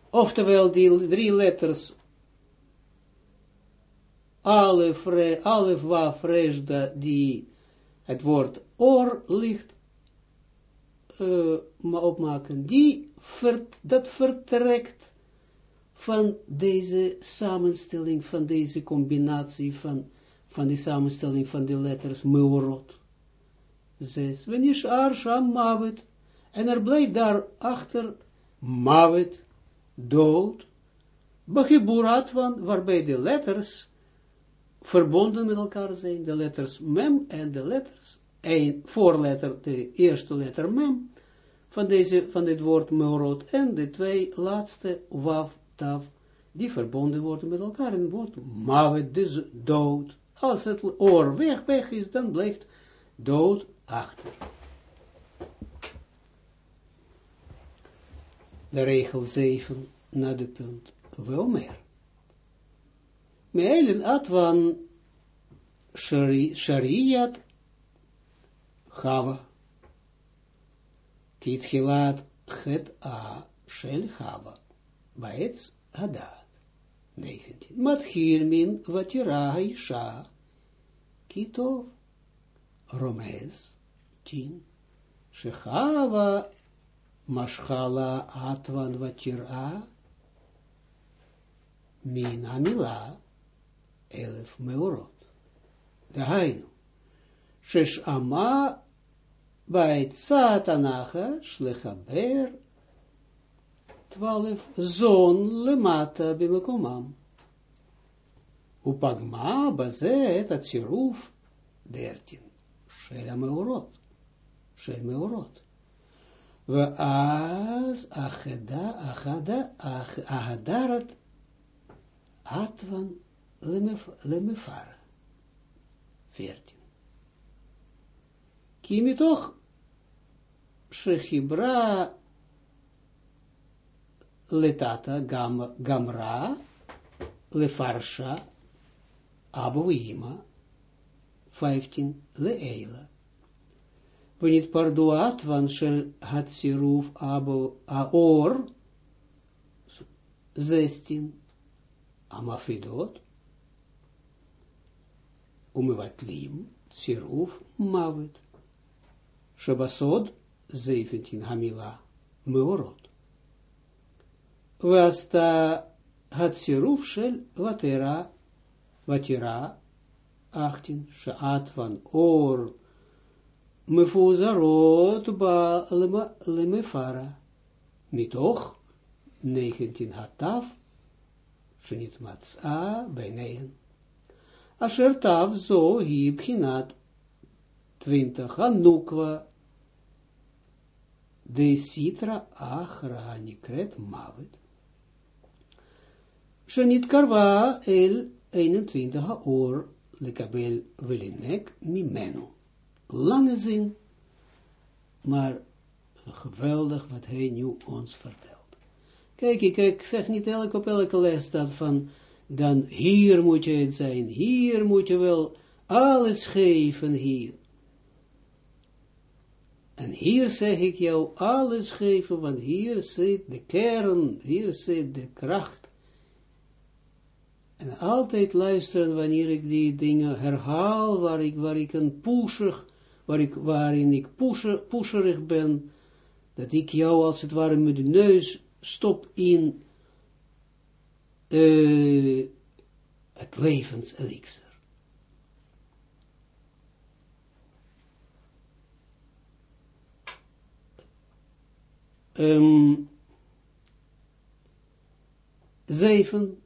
Oftewel die drie letters, alef, alef wa fresda, die het woord oor licht uh, opmaken, die dat vertrekt van deze samenstelling, van deze combinatie van, van die samenstelling van de letters meorot. Zes. Wanneer is Arsham Mavet, en er blijft daar achter Mavet, dood, van, waarbij de letters verbonden met elkaar zijn, de letters mem en de letters een voorletter, de eerste letter mem, van, van dit woord meorot, en de twee laatste waf, taf, die verbonden worden met elkaar in het woord mavet, dus dood. Als het oor weg, weg is, dan blijft dood achter. De regel 7 naar de punt. Wel meer. Meelen atwan shariat chava. Kit gilat het a shel chava. Baetz hadat. 19. Matchir min vatira isha. Kitov. Romes. 10. Shechava Mashchala atvan vatira min amila elef meorot. Dahainu. Shesh ama bij Satanacha, Shlechaber, 12, zon lemata bimekomam. Upagma baze et atziruf, 13, Shel meorot, Shel meorot. ואז אחדה, אחדה, אח, ההדרת עטוון למפר. 14. Kimi toch, letata gam, gamra lefarsha abuima 15 leaila Wanneer het parduat van shel had siruf abu aor 16 amafidot umivatlim siruf mavet shabasod, zeventien, hamila, meorot. Wasta hatsiruf shel vatera, vatera, achttien, shaat van or, mefuzarot ba lemefara. Mitoch, 19 hataf, shenit matza bijneien. Asher tav zo hi 20 hanukwa de sitra achra nikret mavet. Shenit karva el 21 haor lekabel velinek mimenu lange zin, maar geweldig wat hij nu ons vertelt. Kijk, ik, ik zeg niet elke op elke les dat van, dan hier moet je het zijn, hier moet je wel alles geven, hier. En hier zeg ik jou alles geven, want hier zit de kern, hier zit de kracht. En altijd luisteren wanneer ik die dingen herhaal, waar ik, waar ik een pushig waar ik, waarin ik pusher, pusherig ben, dat ik jou als het ware met de neus stop in uh, het levenselixer. Um, zeven,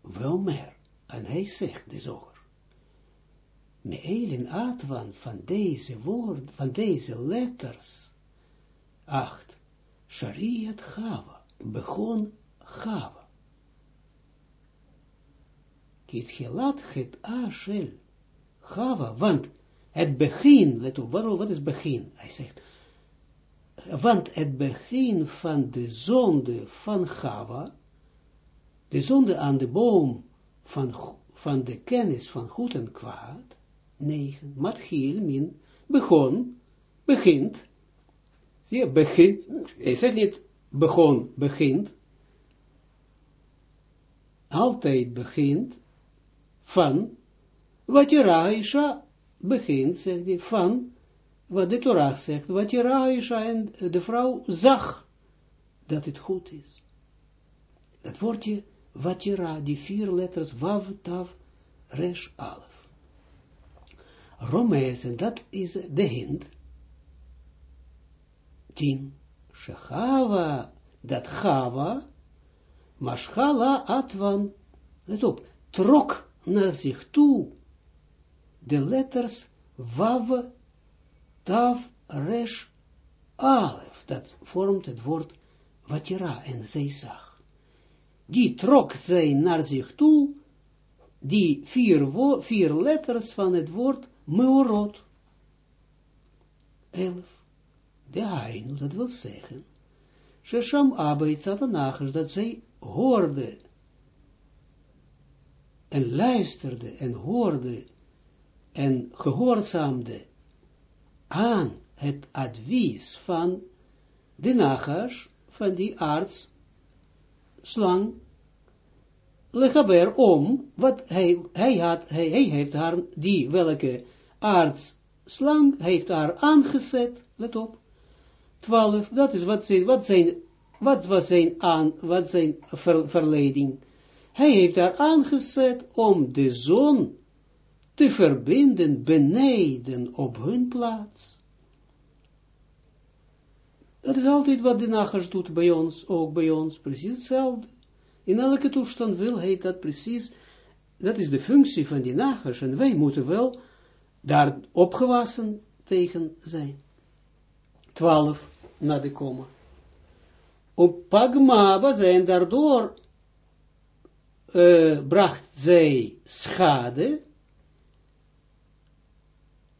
wel meer. En hij zegt, de zoger, Meelin Atwan van deze woord, van deze letters. Acht. Shariat Chava. Begon Chava. Gelat het Ashel. Chava, want het begin, let op, waarom, wat is begin? Hij zegt, want het begin van de zonde van Chava, de zonde aan de boom van, van de kennis van goed en kwaad, 9. Matchiel min begon, begint. Zie je, begint. Hij zegt niet begon, begint. Altijd begint van wat je begint, zegt hij, van wat de Torah zegt, wat je Raisha en de vrouw zag dat het goed is. Dat woordje, wat je die vier letters, wav, tav, resh, al. Romees, en dat is de hint. Tien. Shechava, dat Chava, Maschala Atwan, let op, trok naar zich toe de letters wav, tav, resh, alef. Dat vormt het woord watira en zij zag. Die trok zij naar zich toe, die vier, vier letters van het woord meorot. Elf. De Hainu, dat wil zeggen, Shesham Abba Itzat dat zij hoorde en luisterde en hoorde en gehoorzaamde aan het advies van de Nachash, van die arts, slang, legaber om, wat hij, hij had, hij, hij heeft haar, die welke arts, slang, heeft haar aangezet, let op, 12, dat is wat zijn, wat zijn, wat was zijn aan, wat zijn verleiding. Hij heeft daar aangezet om de zon te verbinden beneden op hun plaats. Dat is altijd wat de nagas doet bij ons, ook bij ons, precies hetzelfde. In elke toestand wil hij dat precies, dat is de functie van die nagas, en wij moeten wel daar opgewassen tegen zijn. 12 na de komma. Op Pagma was en daardoor uh, bracht zij schade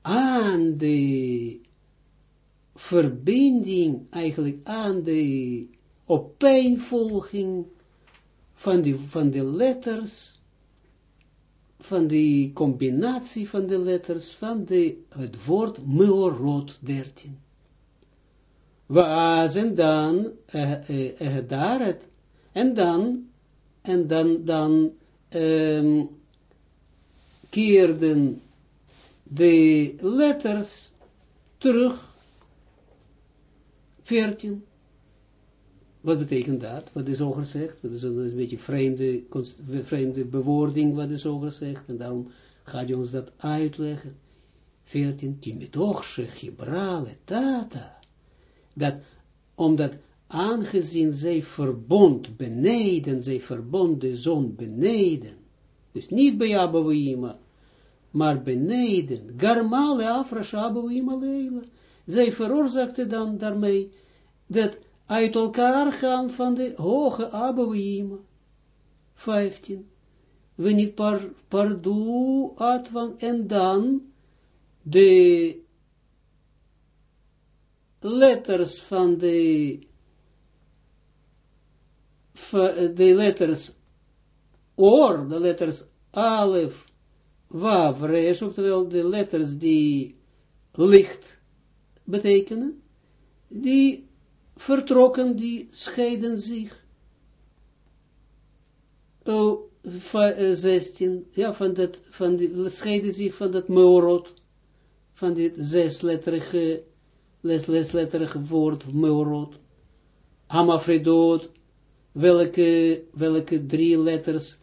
aan de verbinding, eigenlijk aan de opeenvolging van, die, van de letters, van de combinatie van de letters van de, het woord meorot 13. Waas en dan, uh, uh, daar het, en dan, en dan, dan um, keerden de letters terug 14. Wat betekent dat? Wat is gezegd? Dat is een, beetje vreemde, vreemde bewoording wat is zo gezegd. En daarom gaat je ons dat uitleggen. 14. Timitochse gibrale tata. Dat, omdat aangezien zij verbond beneden, zij verbond de zon beneden. Dus niet bij Abouima, maar beneden. Garmale afrash Abouima leila. Zij veroorzaakte dan daarmee dat uit elkaar gaan van de hoge Abouima. 15. We niet par, pardoe atwan en dan de letters van de de letters or, de letters alef, wav, resh, oftewel de letters die licht betekenen, die vertrokken, die scheiden zich. Oh, 16, ja, van dat, van die, scheiden zich van dat meorot, van dit zesletterige, les, lesletterige woord meorot. Hamafredot, welke, welke drie letters,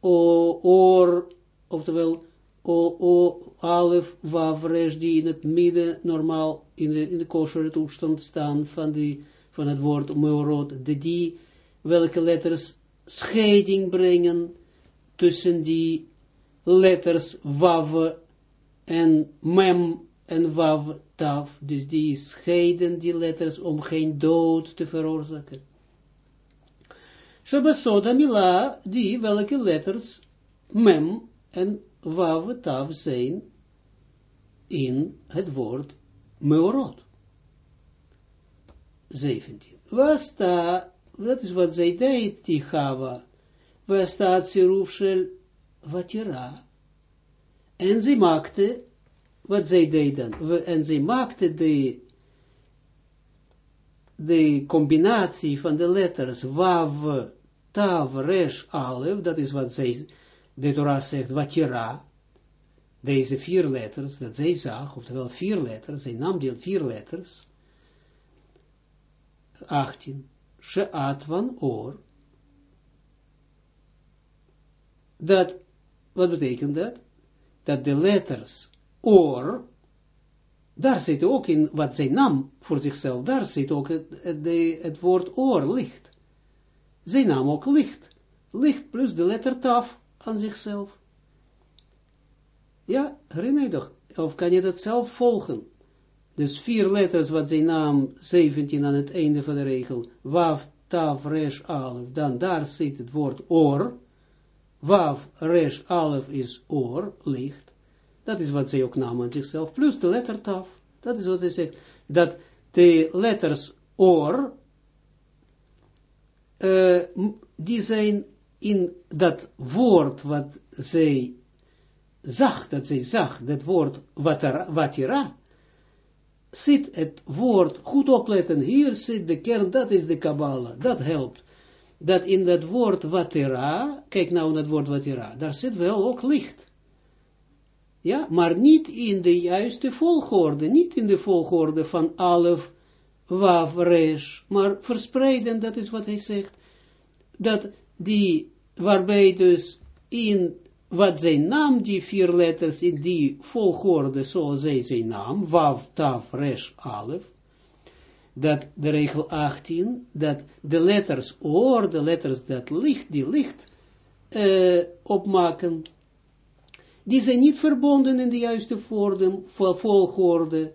o, or, oftewel, o, o, alef, wav, die in het midden normaal in de, in de kosher toestand staan van, die, van het woord meorot, de die, welke letters scheiding brengen tussen die letters wav en mem en wav taf, dus die scheiden die letters om geen dood te veroorzaken. Shabasoda mila, die welke letters mem en wav tav zijn in het woord meorot. 17. Was sta, dat is wat zij deed, die was shel Vatira. En zij maakte, wat zij deed dan, en zij maakte de, de combinatie van de letters Wav, Tav, Resh, Alef, dat is wat zij, de Torah zegt, Vatira, deze vier letters, dat zij zag, oftewel vier letters, zij nam die vier letters, 18, Sheat van oor, dat, wat betekent dat? Dat de letters oor, daar zit ook in, wat zij nam voor zichzelf, daar zit ook het, het, het woord oor, licht. Zij nam ook licht. Licht plus de letter taf aan zichzelf. Ja, herinner je toch? of kan je dat zelf volgen? Dus vier letters wat zijn naam 17 aan het einde van de regel. Waf, taf, resh, alef. Dan daar zit het woord oor. Waf, resh, alef is oor, licht. Dat is wat zij ook nam aan zichzelf. Plus de letter taf. Dat is wat hij zegt. Dat de letters oor, uh, die zijn in dat woord wat zij zag, dat zij zag, dat woord watira, zit het woord, goed opletten, hier zit de kern, dat is de Kabbalah, dat helpt. Dat in dat woord watera, kijk nou naar het woord watera, daar zit wel ook licht. Ja, maar niet in de juiste volgorde, niet in de volgorde van alef, waf, resh, maar verspreiden, dat is wat hij zegt, dat die, waarbij dus in wat zijn naam, die vier letters in die volgorde, zoals zij zijn naam, Wav, Tav, Resh, Alef, dat de regel 18, dat de letters oor, de letters dat licht, die licht uh, opmaken, die zijn niet verbonden in de juiste vorm, volgorde,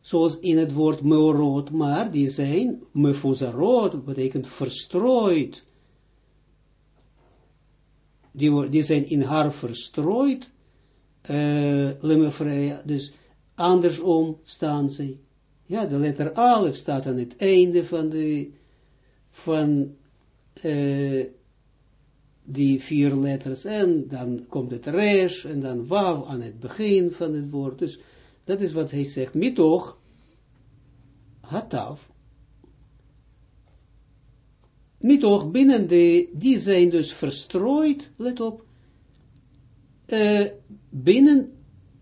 zoals in het woord meorot, maar die zijn mefuzarot, betekent verstrooid, die, die zijn in haar verstrooid, uh, dus andersom staan ze. Ja, de letter Alef staat aan het einde van de, van uh, die vier letters, en dan komt het resh, en dan wav aan het begin van het woord, dus dat is wat hij zegt, mitoch, hatav, mitoch binnen de, die zijn dus verstrooid, let op, uh, binnen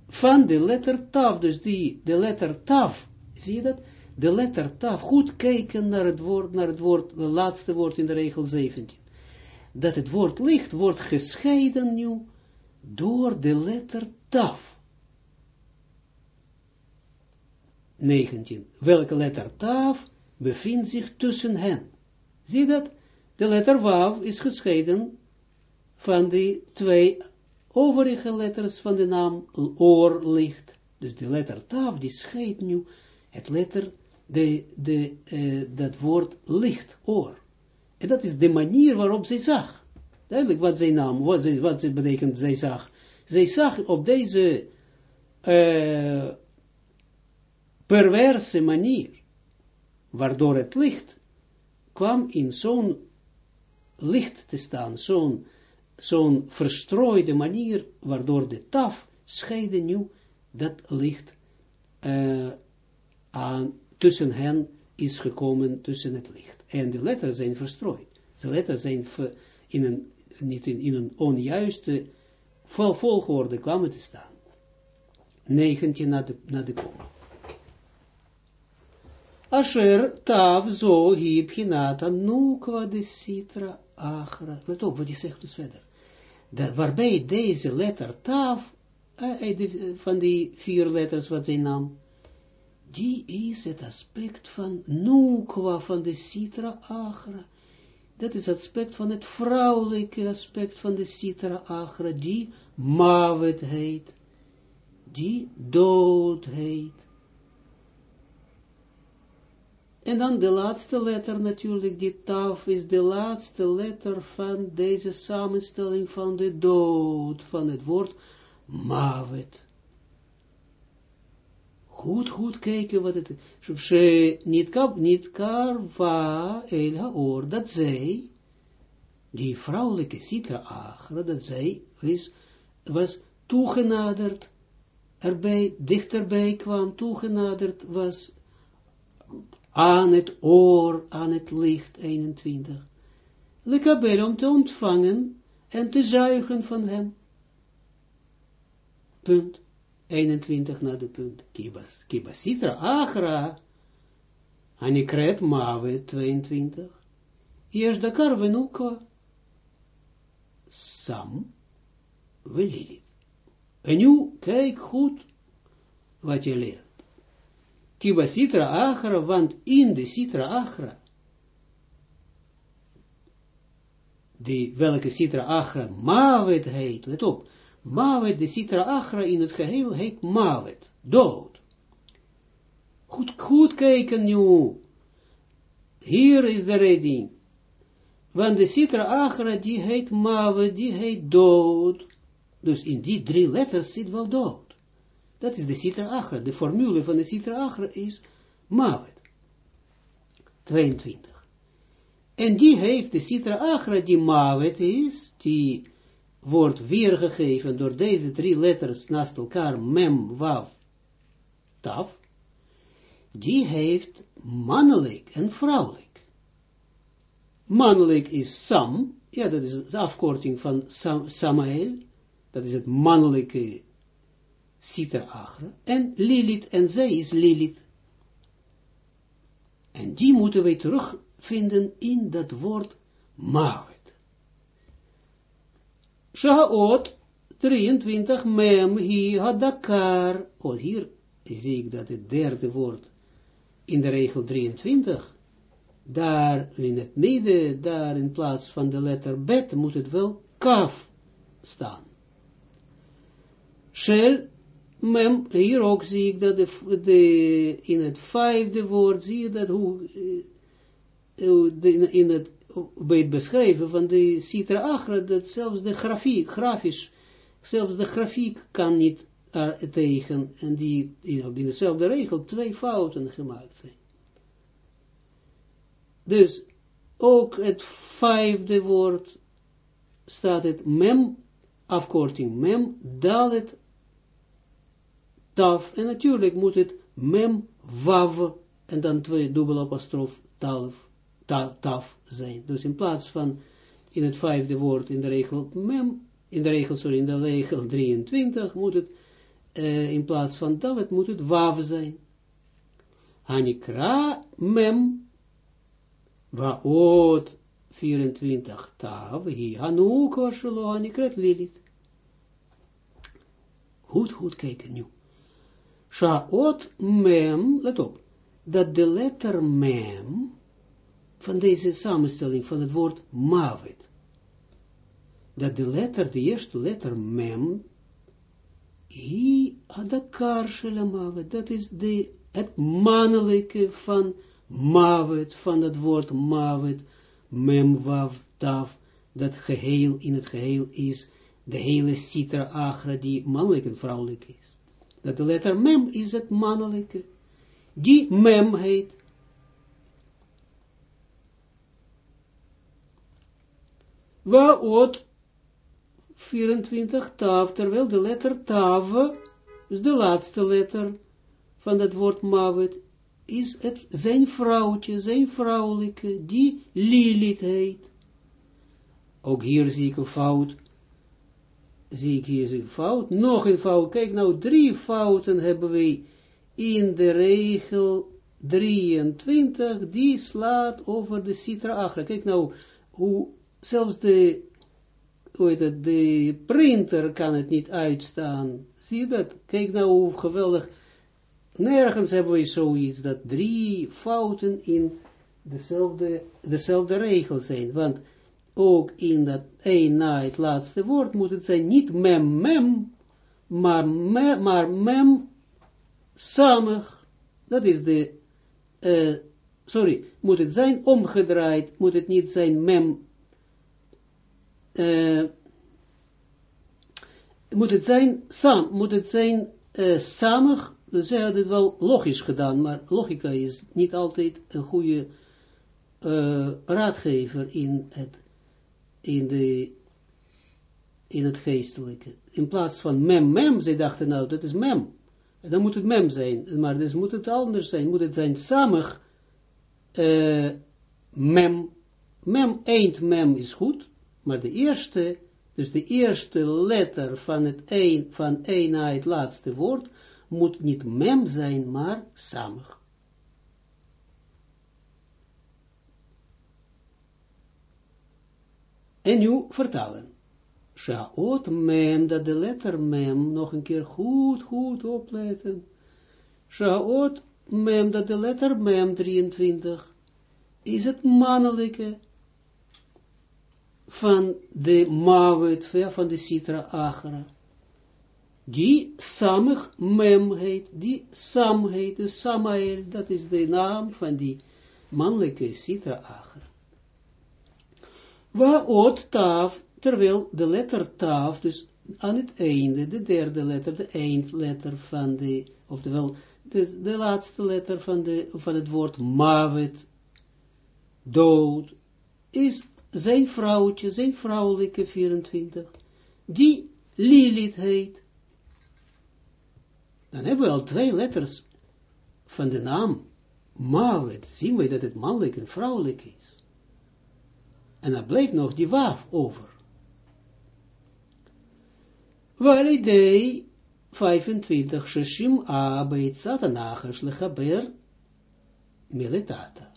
van de letter taf, dus die, de letter taf, zie je dat? De letter taf, goed kijken naar het woord, naar het woord, het laatste woord in de regel 17. Dat het woord licht wordt gescheiden nu door de letter taf. 19. Welke letter taf bevindt zich tussen hen? Zie dat? De letter Wav is gescheiden van de twee overige letters van de naam oor licht. Dus de letter Tav, die scheidt nu het letter, de, de, uh, dat woord licht, oor. En dat is de manier waarop zij zag. Duidelijk wat zij nam, wat, zij, wat zij betekent zij zag. Zij zag op deze uh, perverse manier, waardoor het licht kwam in zo'n licht te staan, zo'n zo'n verstrooide manier, waardoor de taf scheide nu dat licht uh, aan, tussen hen is gekomen, tussen het licht. En de letters zijn verstrooid. De letters zijn in een, niet in, een onjuiste volgorde kwamen te staan. 19 naar de, naar de. Asher tav zo hi pchinata nukwa de sitra achra. Let op wat hij zegt dus verder. Dat, waarbij deze letter tav, van die vier letters wat zij nam, die is het aspect van nukwa van de sitra achra. Dat is het aspect van het vrouwelijke aspect van de sitra achra, die mavet heet, die dood heet. En dan de laatste letter natuurlijk, die taf is de laatste letter van deze samenstelling van de dood, van het woord mavet. Goed, goed kijken wat het is. Niet, kap, niet karva el haor, dat zij, die vrouwelijke citra agra, dat zij is, was toegenaderd, erbij, dichterbij kwam, toegenaderd was, aan het oor, aan het licht, 21. Lekabel om te ontvangen en te zuigen van hem. Punt. 21 naar de punt. Kibas, kibasitra achra. Anikret mave 22. Eerst de karvenukwa. Sam. Welili. En nu, kijk goed wat je leert. Kiba Sitra Achra, want in de Sitra Achra, die welke Sitra Achra Mavet heet, let op, Mavet, de Sitra Achra in het geheel heet Mavet, dood. Goed, goed kijken nu. Hier is de redding. Want de Sitra Achra, die heet Mavet, die heet dood. Dus in die drie letters zit wel dood. Dat is de Sitra Achra. De formule van de Sitra Achra is Mavet. 22. En die heeft de Sitra Achra, die Mavet is, die wordt weergegeven door deze drie letters naast elkaar, Mem, Wav, Taf, die heeft mannelijk en vrouwelijk. Mannelijk is Sam, ja, dat is de afkorting van Sam, Samael, dat is het mannelijke Achra, en Lilith, en zij is Lilith. En die moeten wij terugvinden in dat woord Mavet. Shaot 23 mem hi hadakar. Oh, hier zie ik dat het derde woord in de regel 23, daar in het midden, daar in plaats van de letter bet, moet het wel kaf staan. Shel mem, hier ook zie ik dat de, de, in het vijfde woord, zie je dat hoe, de, in het, bij het beschrijven van de Sitra Achra, dat zelfs de grafiek, grafisch, zelfs de grafiek kan niet er tegen, en die in dezelfde regel twee fouten gemaakt zijn. Dus, ook het vijfde woord, staat het mem, afkorting mem, dalet taf, en natuurlijk moet het mem, wav, en dan twee dubbele apostrof, talf, ta, taf zijn. Dus in plaats van in het vijfde woord in de regel mem, in de regel, sorry, in de regel 23 moet het, uh, in plaats van dalet moet het wav zijn. Hanikra mem, waot 24 tav, hi hanuka shelo hanikret lilit. Goed, goed kijken nu. Shaot mem, let op, dat de letter mem, van deze samenstelling van het woord mavet, dat de letter, de eerste letter mem, hi adakar mavet, dat is de, het mannelijke van mavet, van het woord mavet, mem wav taf, dat geheel in het geheel is, de hele citra agra, die mannelijk en vrouwelijk is dat de letter mem is het mannelijke, die mem heet. Waot 24 tav, terwijl de letter tav, is de laatste letter van het woord mavet, is het zijn vrouwtje, zijn vrouwelijke, die Lilith heet. Ook hier zie ik een fout zie ik hier een fout, nog een fout, kijk nou, drie fouten hebben we in de regel 23, die slaat over de citra achra. Kijk nou, hoe zelfs de, hoe heet de printer kan het niet uitstaan. Zie je dat? Kijk nou hoe geweldig, nergens hebben we zoiets, dat drie fouten in dezelfde, dezelfde regel zijn, want ook in dat een na het laatste woord moet het zijn niet mem mem, maar, me, maar mem samig. Dat is de, uh, sorry, moet het zijn omgedraaid, moet het niet zijn mem, uh, moet het zijn sam, moet het zijn uh, samig, dus zij hadden het wel logisch gedaan, maar logica is niet altijd een goede raadgever in het in, de, in het geestelijke. In plaats van mem, mem, zij dachten nou, dat is mem. En dan moet het mem zijn, maar dus moet het anders zijn, moet het zijn samig uh, mem. Mem, eind mem is goed, maar de eerste, dus de eerste letter van het een, van een na het laatste woord, moet niet mem zijn, maar samig. En nu vertalen. Shaot mem, dat de letter mem, nog een keer goed, goed opletten. Shaot mem, dat de letter mem 23, is het mannelijke van de mavet, van de citra achra. die samig mem heet, die sam heet, dus Samael, dat is de naam van die mannelijke Sitra Acher. Waar oot taf, terwijl de letter taf, dus aan het einde, de derde letter, de eindletter van de, oftewel de, de laatste letter van, de, van het woord mavet, dood, is zijn vrouwtje, zijn vrouwelijke 24, die Lilith heet. Dan hebben we al twee letters van de naam Mavet. Zien we dat het mannelijk en vrouwelijk is. En dan blijft nog die waaf over. Walidei 25, Sheshim A, Beitzat Anachers Lechaber Militata.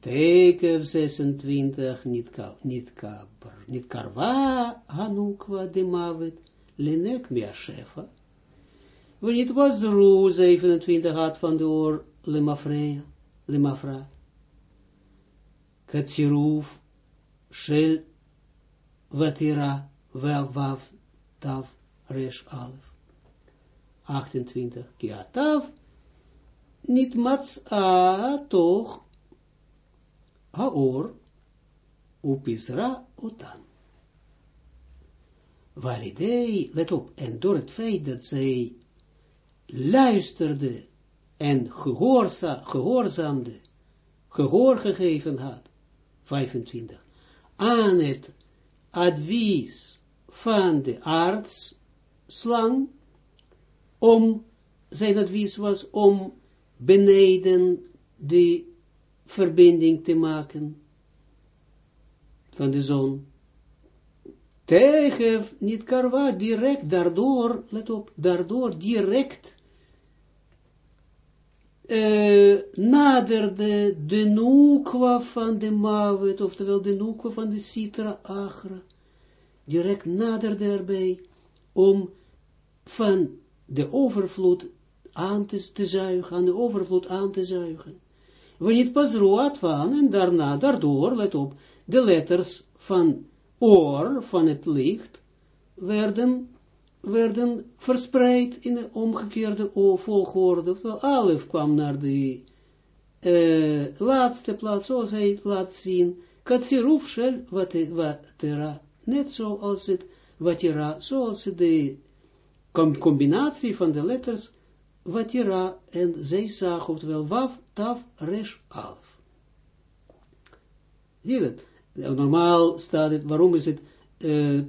Tekev 26, niet, ka, niet, kaper, niet karva hanukwa de mavet, lenek miashefa. Wanneer het was roe 27 had van de oor lemafrea, lemafra. Katsiruf, shel, watira, wav, tav, resh alef. 28, kiatav, niet mats a, toch, haor, upisra otan. Validei, let op, en door het feit dat zij luisterde en gehoorza, gehoorzaamde, gehoor gegeven had, 25, aan het advies van de arts, slang, om, zijn advies was om beneden de verbinding te maken van de zon. Tegen, niet karwa, direct, daardoor, let op, daardoor direct uh, naderde de noekwa van de mavet, oftewel de noekwa van de citra agra, direct naderde erbij, om van de overvloed aan te, te zuigen, aan de overvloed aan te zuigen. Wanneer pas roat van, en daarna, daardoor, let op, de letters van oor, van het licht, werden, werden verspreid in de omgekeerde volgorde, oftewel alef kwam naar de uh, laatste plaats, zoals hij het laat zien, katsiruf shel watera, net zoals het watera, zoals de combinatie van de letters watira, en zij zag, oftewel waf, taf, resh, alf. Zie je dat? Normaal staat het, waarom is het uh,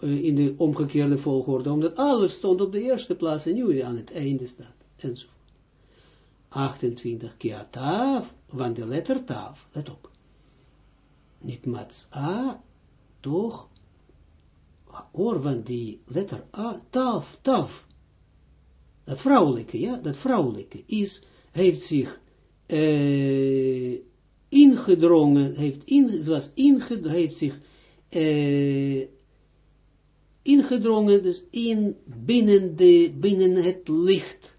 in de omgekeerde volgorde? Omdat alf stond op de eerste plaats en nu aan het einde staat, enzovoort. 28, kia taf, want de letter taf, let op. Niet mats a, toch, oor, want die letter a, taf, taf, dat vrouwelijke, ja, dat vrouwelijke is, heeft zich uh, ingedrongen, heeft, in, was ingedrongen, heeft zich uh, ingedrongen, dus in binnen, de, binnen het licht,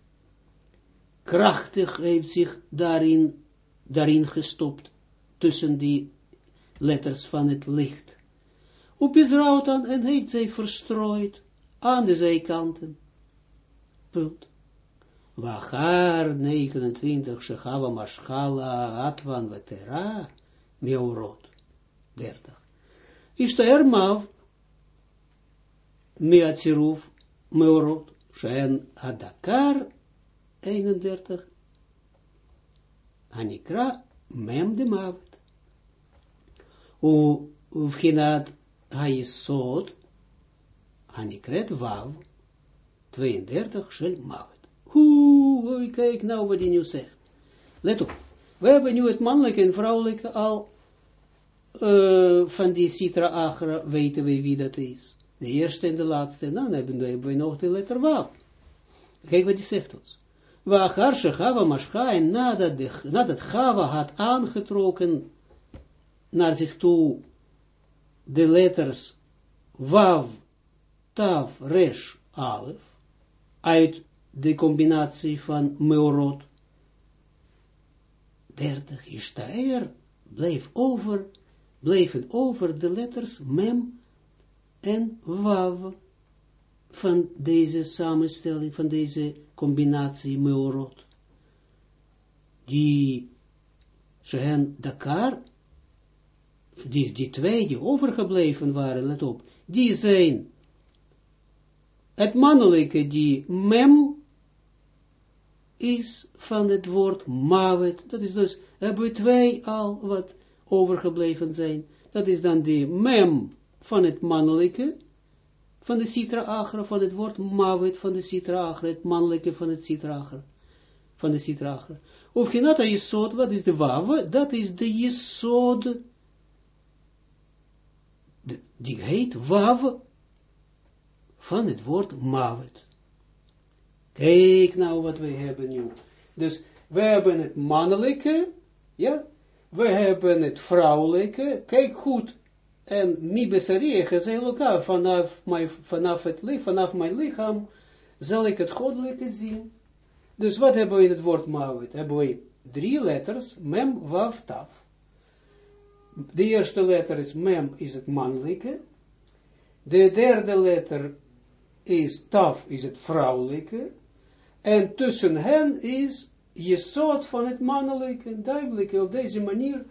krachtig heeft zich daarin, daarin gestopt, tussen die letters van het licht. Op Israël en heeft zij verstrooid aan de zijkanten. Punt. Wachar 29, Shechava Maschala Atvan Vetera, Meorot. 30. Ishtaer Mav, Meatziruf, Meorot, Shen Adakar, 31. Anikra, de Mavet. U, Uvchinat Hayesod, Anikret Vav, 32, Shel Mavet. Hoe, kijk nou wat hij nu zegt. Let op. We hebben nu het mannelijke en vrouwelijke al uh, van die Sitra Agra, weten we wie dat is. De eerste en de laatste, en dan hebben we, nog de letter Wav. Kijk wat hij zegt ons. Waar Chava Mascha, en nadat, Chava had aangetrokken naar zich toe de letters Wav, Tav, Resh, Alef, uit de combinatie van Meorot. 30 Ishtaer bleef over, bleven over de letters Mem en Wav. van deze samenstelling, van deze combinatie meorot, die zijn Dakar, die, die twee die overgebleven waren, let op, die zijn het mannelijke die mem is van het woord mavet, dat is dus, hebben we twee al wat overgebleven zijn, dat is dan de mem van het mannelijke, van de citra agra, van het woord mavet van de citra het mannelijke van het citra van de citra agra. Of je jesod, wat is de wawe? Dat is de jesod, die heet wawe, van het woord mavet. Kijk nou wat we hebben nu. Dus we hebben het mannelijke, ja, we hebben het vrouwelijke, kijk goed, en mi besarie, zei elkaar, vanaf, mijn, vanaf, het, vanaf mijn lichaam zal ik het goddelijke zien. Dus wat hebben we in het woord mawit? Hebben we drie letters, mem, waf, taf. De eerste letter is mem, is het mannelijke. De derde letter is taf, is het vrouwelijke. En tussen hen is je soort van het mannelijke, duidelijke, op deze manier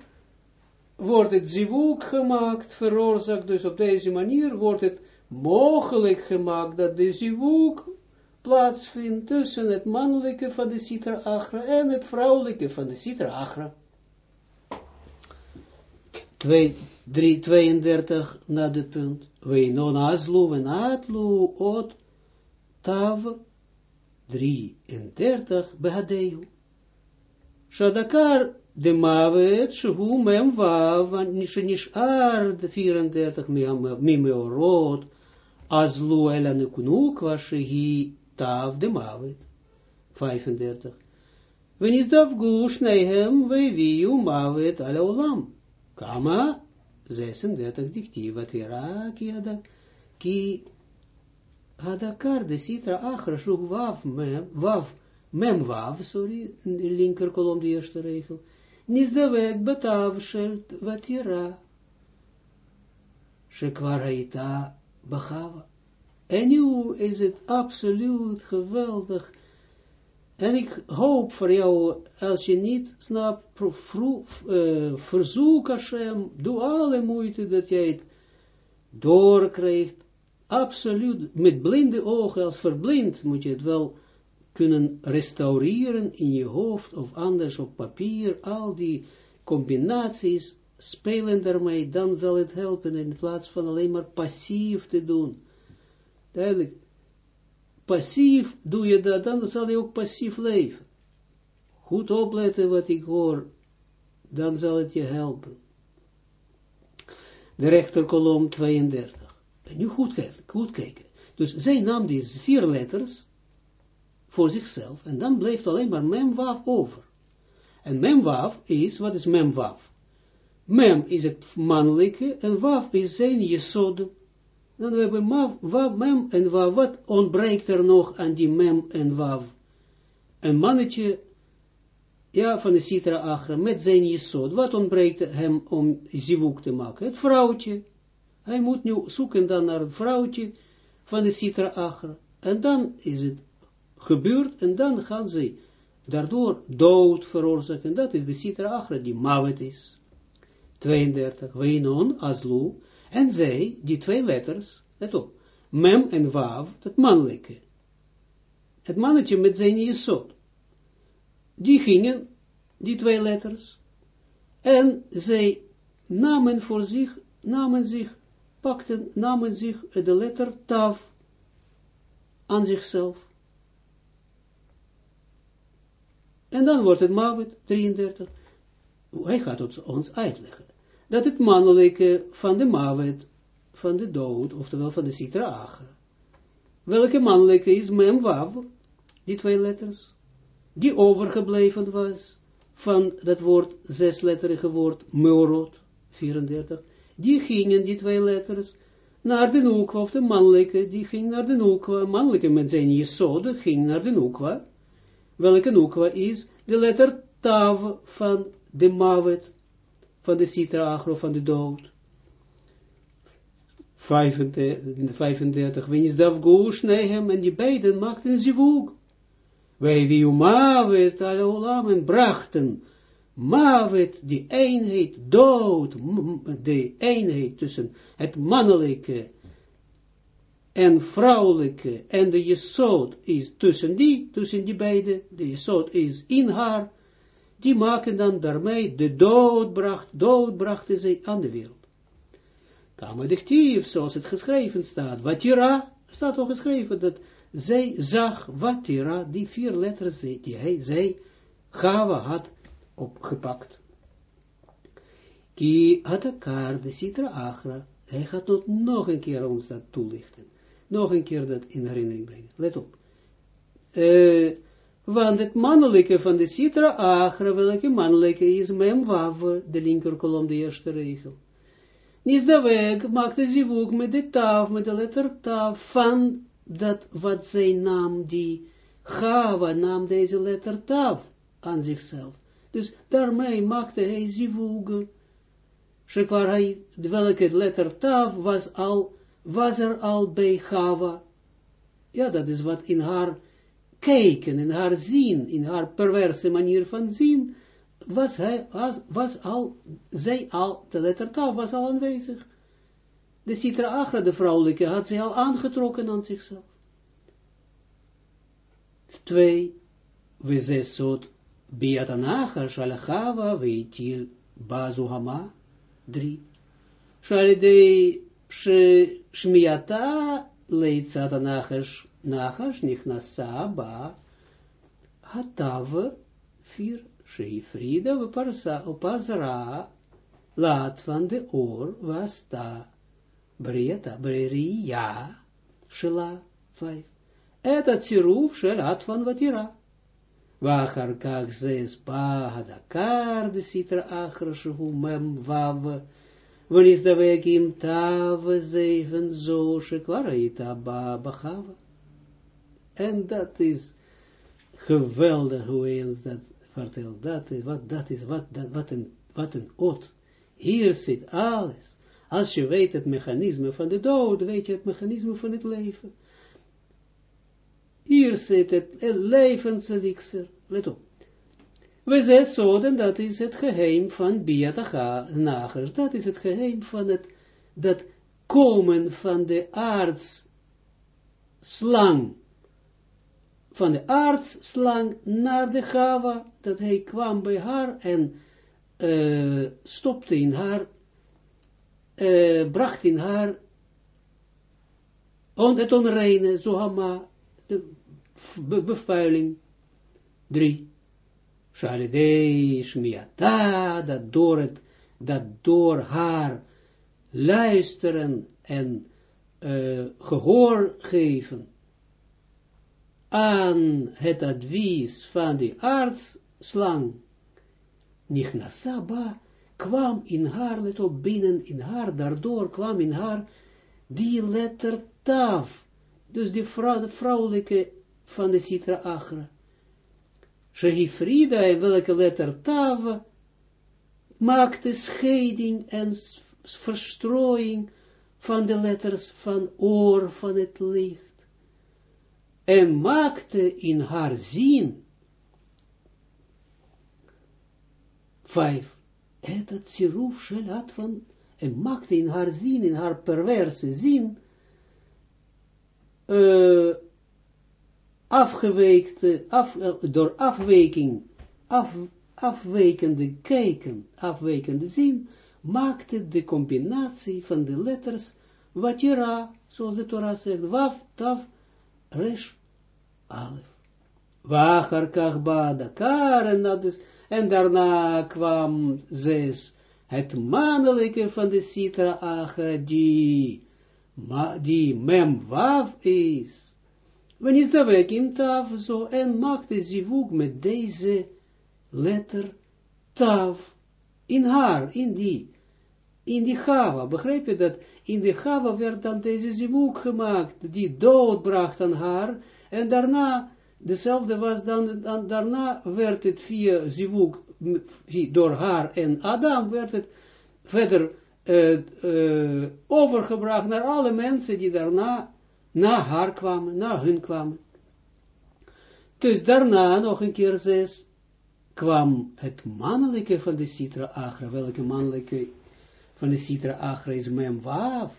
wordt het zivuk gemaakt, veroorzaakt, dus op deze manier wordt het mogelijk gemaakt dat de zivuk plaatsvindt tussen het mannelijke van de Sitra Achra en het vrouwelijke van de Sitra Achra. 32 na de punt. We non azlu en atlu ot tav 33 behadeu. Shadakar de mavet, shehu mem vav, shenishar 34 mimeorot, azlu ela neknukwa shehi tav de mavet. 35. Wenisdavgu shnehem veviu mavet ala olam. Kama 36 dictiva tira ki ada ki hadakar de sitra achra shug vav mem vav mem vav sorry in shel vatira. Shekwar haita bachava. En nu is het absoluut geweldig. En ik hoop voor jou, als je niet snapt, uh, verzoek Hashem, doe alle moeite dat jij het doorkrijgt. Absoluut, met blinde ogen, als verblind, moet je het wel kunnen restaureren in je hoofd of anders op papier, al die combinaties spelen daarmee, dan zal het helpen in plaats van alleen maar passief te doen. Duidelijk, passief doe je dat, dan zal je ook passief leven. Goed opletten wat ik hoor, dan zal het je helpen. De rechterkolom 32. En nu goed kijken, kijken. Dus zij nam die vier letters, voor zichzelf, en dan blijft alleen maar memwaf over. En memwaf is, wat is memwaf? Mem is het mannelijke, en waf is zijn jesode. Dan hebben we mem en waf, wat ontbreekt er nog aan die mem en waf? Een mannetje, ja, van de Sitra Achra, met zijn jesod, wat ontbreekt hem om zivuk te maken? Het vrouwtje. Hij moet nu zoeken dan naar het vrouwtje van de Sitra Achra. En dan is het gebeurt, en dan gaan ze daardoor dood veroorzaken. Dat is de Sitra Achra, die mavet is. 32, Weinon, Azlu, en zij, die twee letters, let op, Mem en Wav, het mannelijke. Het mannetje met zijn jesot. Die gingen, die twee letters, en zij namen voor zich, namen zich, pakten, namen zich de letter Tav aan zichzelf. En dan wordt het Mavet 33. Hij gaat ons uitleggen. Dat het mannelijke van de Mavet, van de dood, oftewel van de Sitra Agra. Welke mannelijke is Memwav, die twee letters, die overgebleven was van dat woord, zesletterige woord, Meurot, 34. Die gingen, die twee letters, naar de Nukwa, of de mannelijke, die ging naar de Nukwa, mannelijke met zijn Jesode, ging naar de Nukwa, welke nukwa is de letter tav van de mavet, van de citra agro, van de dood. 35, wens daf goos nehem, en die beiden maakten zivug. Wij wie mavet alle olamen brachten, mavet, die eenheid, dood, de eenheid tussen het mannelijke en vrouwelijke, en de jesot is tussen die, tussen die beiden, de jesot is in haar, die maken dan daarmee de dood bracht, dood brachten zij aan de wereld. Kamadechtief, zoals het geschreven staat, Watira, staat ook geschreven dat zij zag Watira, die vier letters die hij, zij, Gava had opgepakt. Ki Atakar, de Sitra Achra, hij gaat nog een keer ons dat toelichten. Nog een keer dat in herinnering brengen. Let op. Uh, want het mannelijke van de Sitra Achra, welke mannelijke is Memwav, de linkerkolom, de eerste regel. Nisdawek maakte zivuk met de taf, met de letter taf, van dat wat zij nam, die Gava nam deze letter taf aan zichzelf. Dus daarmee maakte hij zivuk. Shekwar hij, welke letter taf was al, was er al bij Gava. Ja, dat is wat in haar kijken, in haar zien, in haar perverse manier van zien, was, hij, was, was al, zij al, de letter Tav was al aanwezig. De Sitra Agra, de vrouwelijke, had zij al aangetrokken aan zichzelf. Twee, we zes soort, Biatanacha, Shalachava, Veitil, Bazuhama, drie. Shalidei, Shmiata, Leitzat Anachash, Nachash, Nichnasa, Ba, Hatav, vier, Sheifrida upazara laat van de oor was da breta breria shela vijf. Et atziruf shel atvan vatira. Wachar kach zes ba de sitra achra shehu mem Wanneer de weg im tav zeven zo shekwaraita ba bachava. En dat is geweldig hoe eens dat vertel, dat is, wat, dat is, wat, dat, wat een, wat een ot. Hier zit alles. Als je weet het mechanisme van de dood, weet je het mechanisme van het leven. Hier zit het levenselixer. Let op. We zijn zoden, dat is het geheim van Biatacha Nagers. Dat is het geheim van het, dat komen van de aards slang van de aardslang naar de Gava, dat hij kwam bij haar en uh, stopte in haar, uh, bracht in haar on, het onreine, zohama, de be, bevuiling. Drie. Shalidei shmiata, dat door het, dat door haar luisteren en gehoor geven, aan het advies van de artsslang, Nichnasaba, kwam in haar, let op, binnen in haar, daardoor kwam in haar die letter Tav, dus die vrouwelijke van de Sitra Achra. Shehifrida, en welke letter Tav, maakte scheiding en verstrooiing van de letters van oor van het licht en maakte in haar zin, vijf, het het siruf van, en maakte in haar zin, in haar perverse zin, uh, afgeweekte, af, uh, door afweking, af, afwekende kijken, afwekende zin, maakte de combinatie van de letters, wat ra, zoals de Torah zegt, waf, taf, resh, Alef. Wachar kachba dakar, dat is, en daarna kwam zes, het mannelijke van de Sitra Acha, die, die mem wav is. Wanneer de weg in taf zo, en maakte zivug met deze letter taf, in haar, in die, in die Gava, begrijp je dat? In de Gava werd dan deze zivug gemaakt, die dood bracht aan haar, en daarna, dezelfde was dan, dan daarna werd het via zivuk, door haar en Adam, werd het verder uh, uh, overgebracht naar alle mensen die daarna, na haar kwamen, na hun kwamen. Dus daarna, nog een keer zes, kwam het mannelijke van de Sitra Agra. Welke mannelijke van de Sitra Agra is Mem Waaf?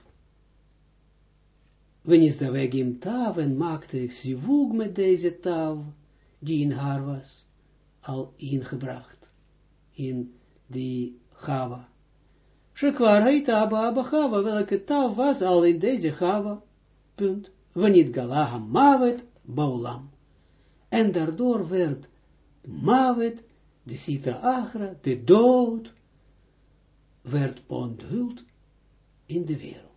Wanneer de weg in tav en maakte zivug met deze tav, die in haar was, al ingebracht, in die Chava. Shekwar heet Abba Abba Chava, welke tav was al in deze Chava, punt. Wanneer Galaha Mavet Baulam. En daardoor werd Mavet, de Sitra Agra, de dood, werd onthuld in de wereld.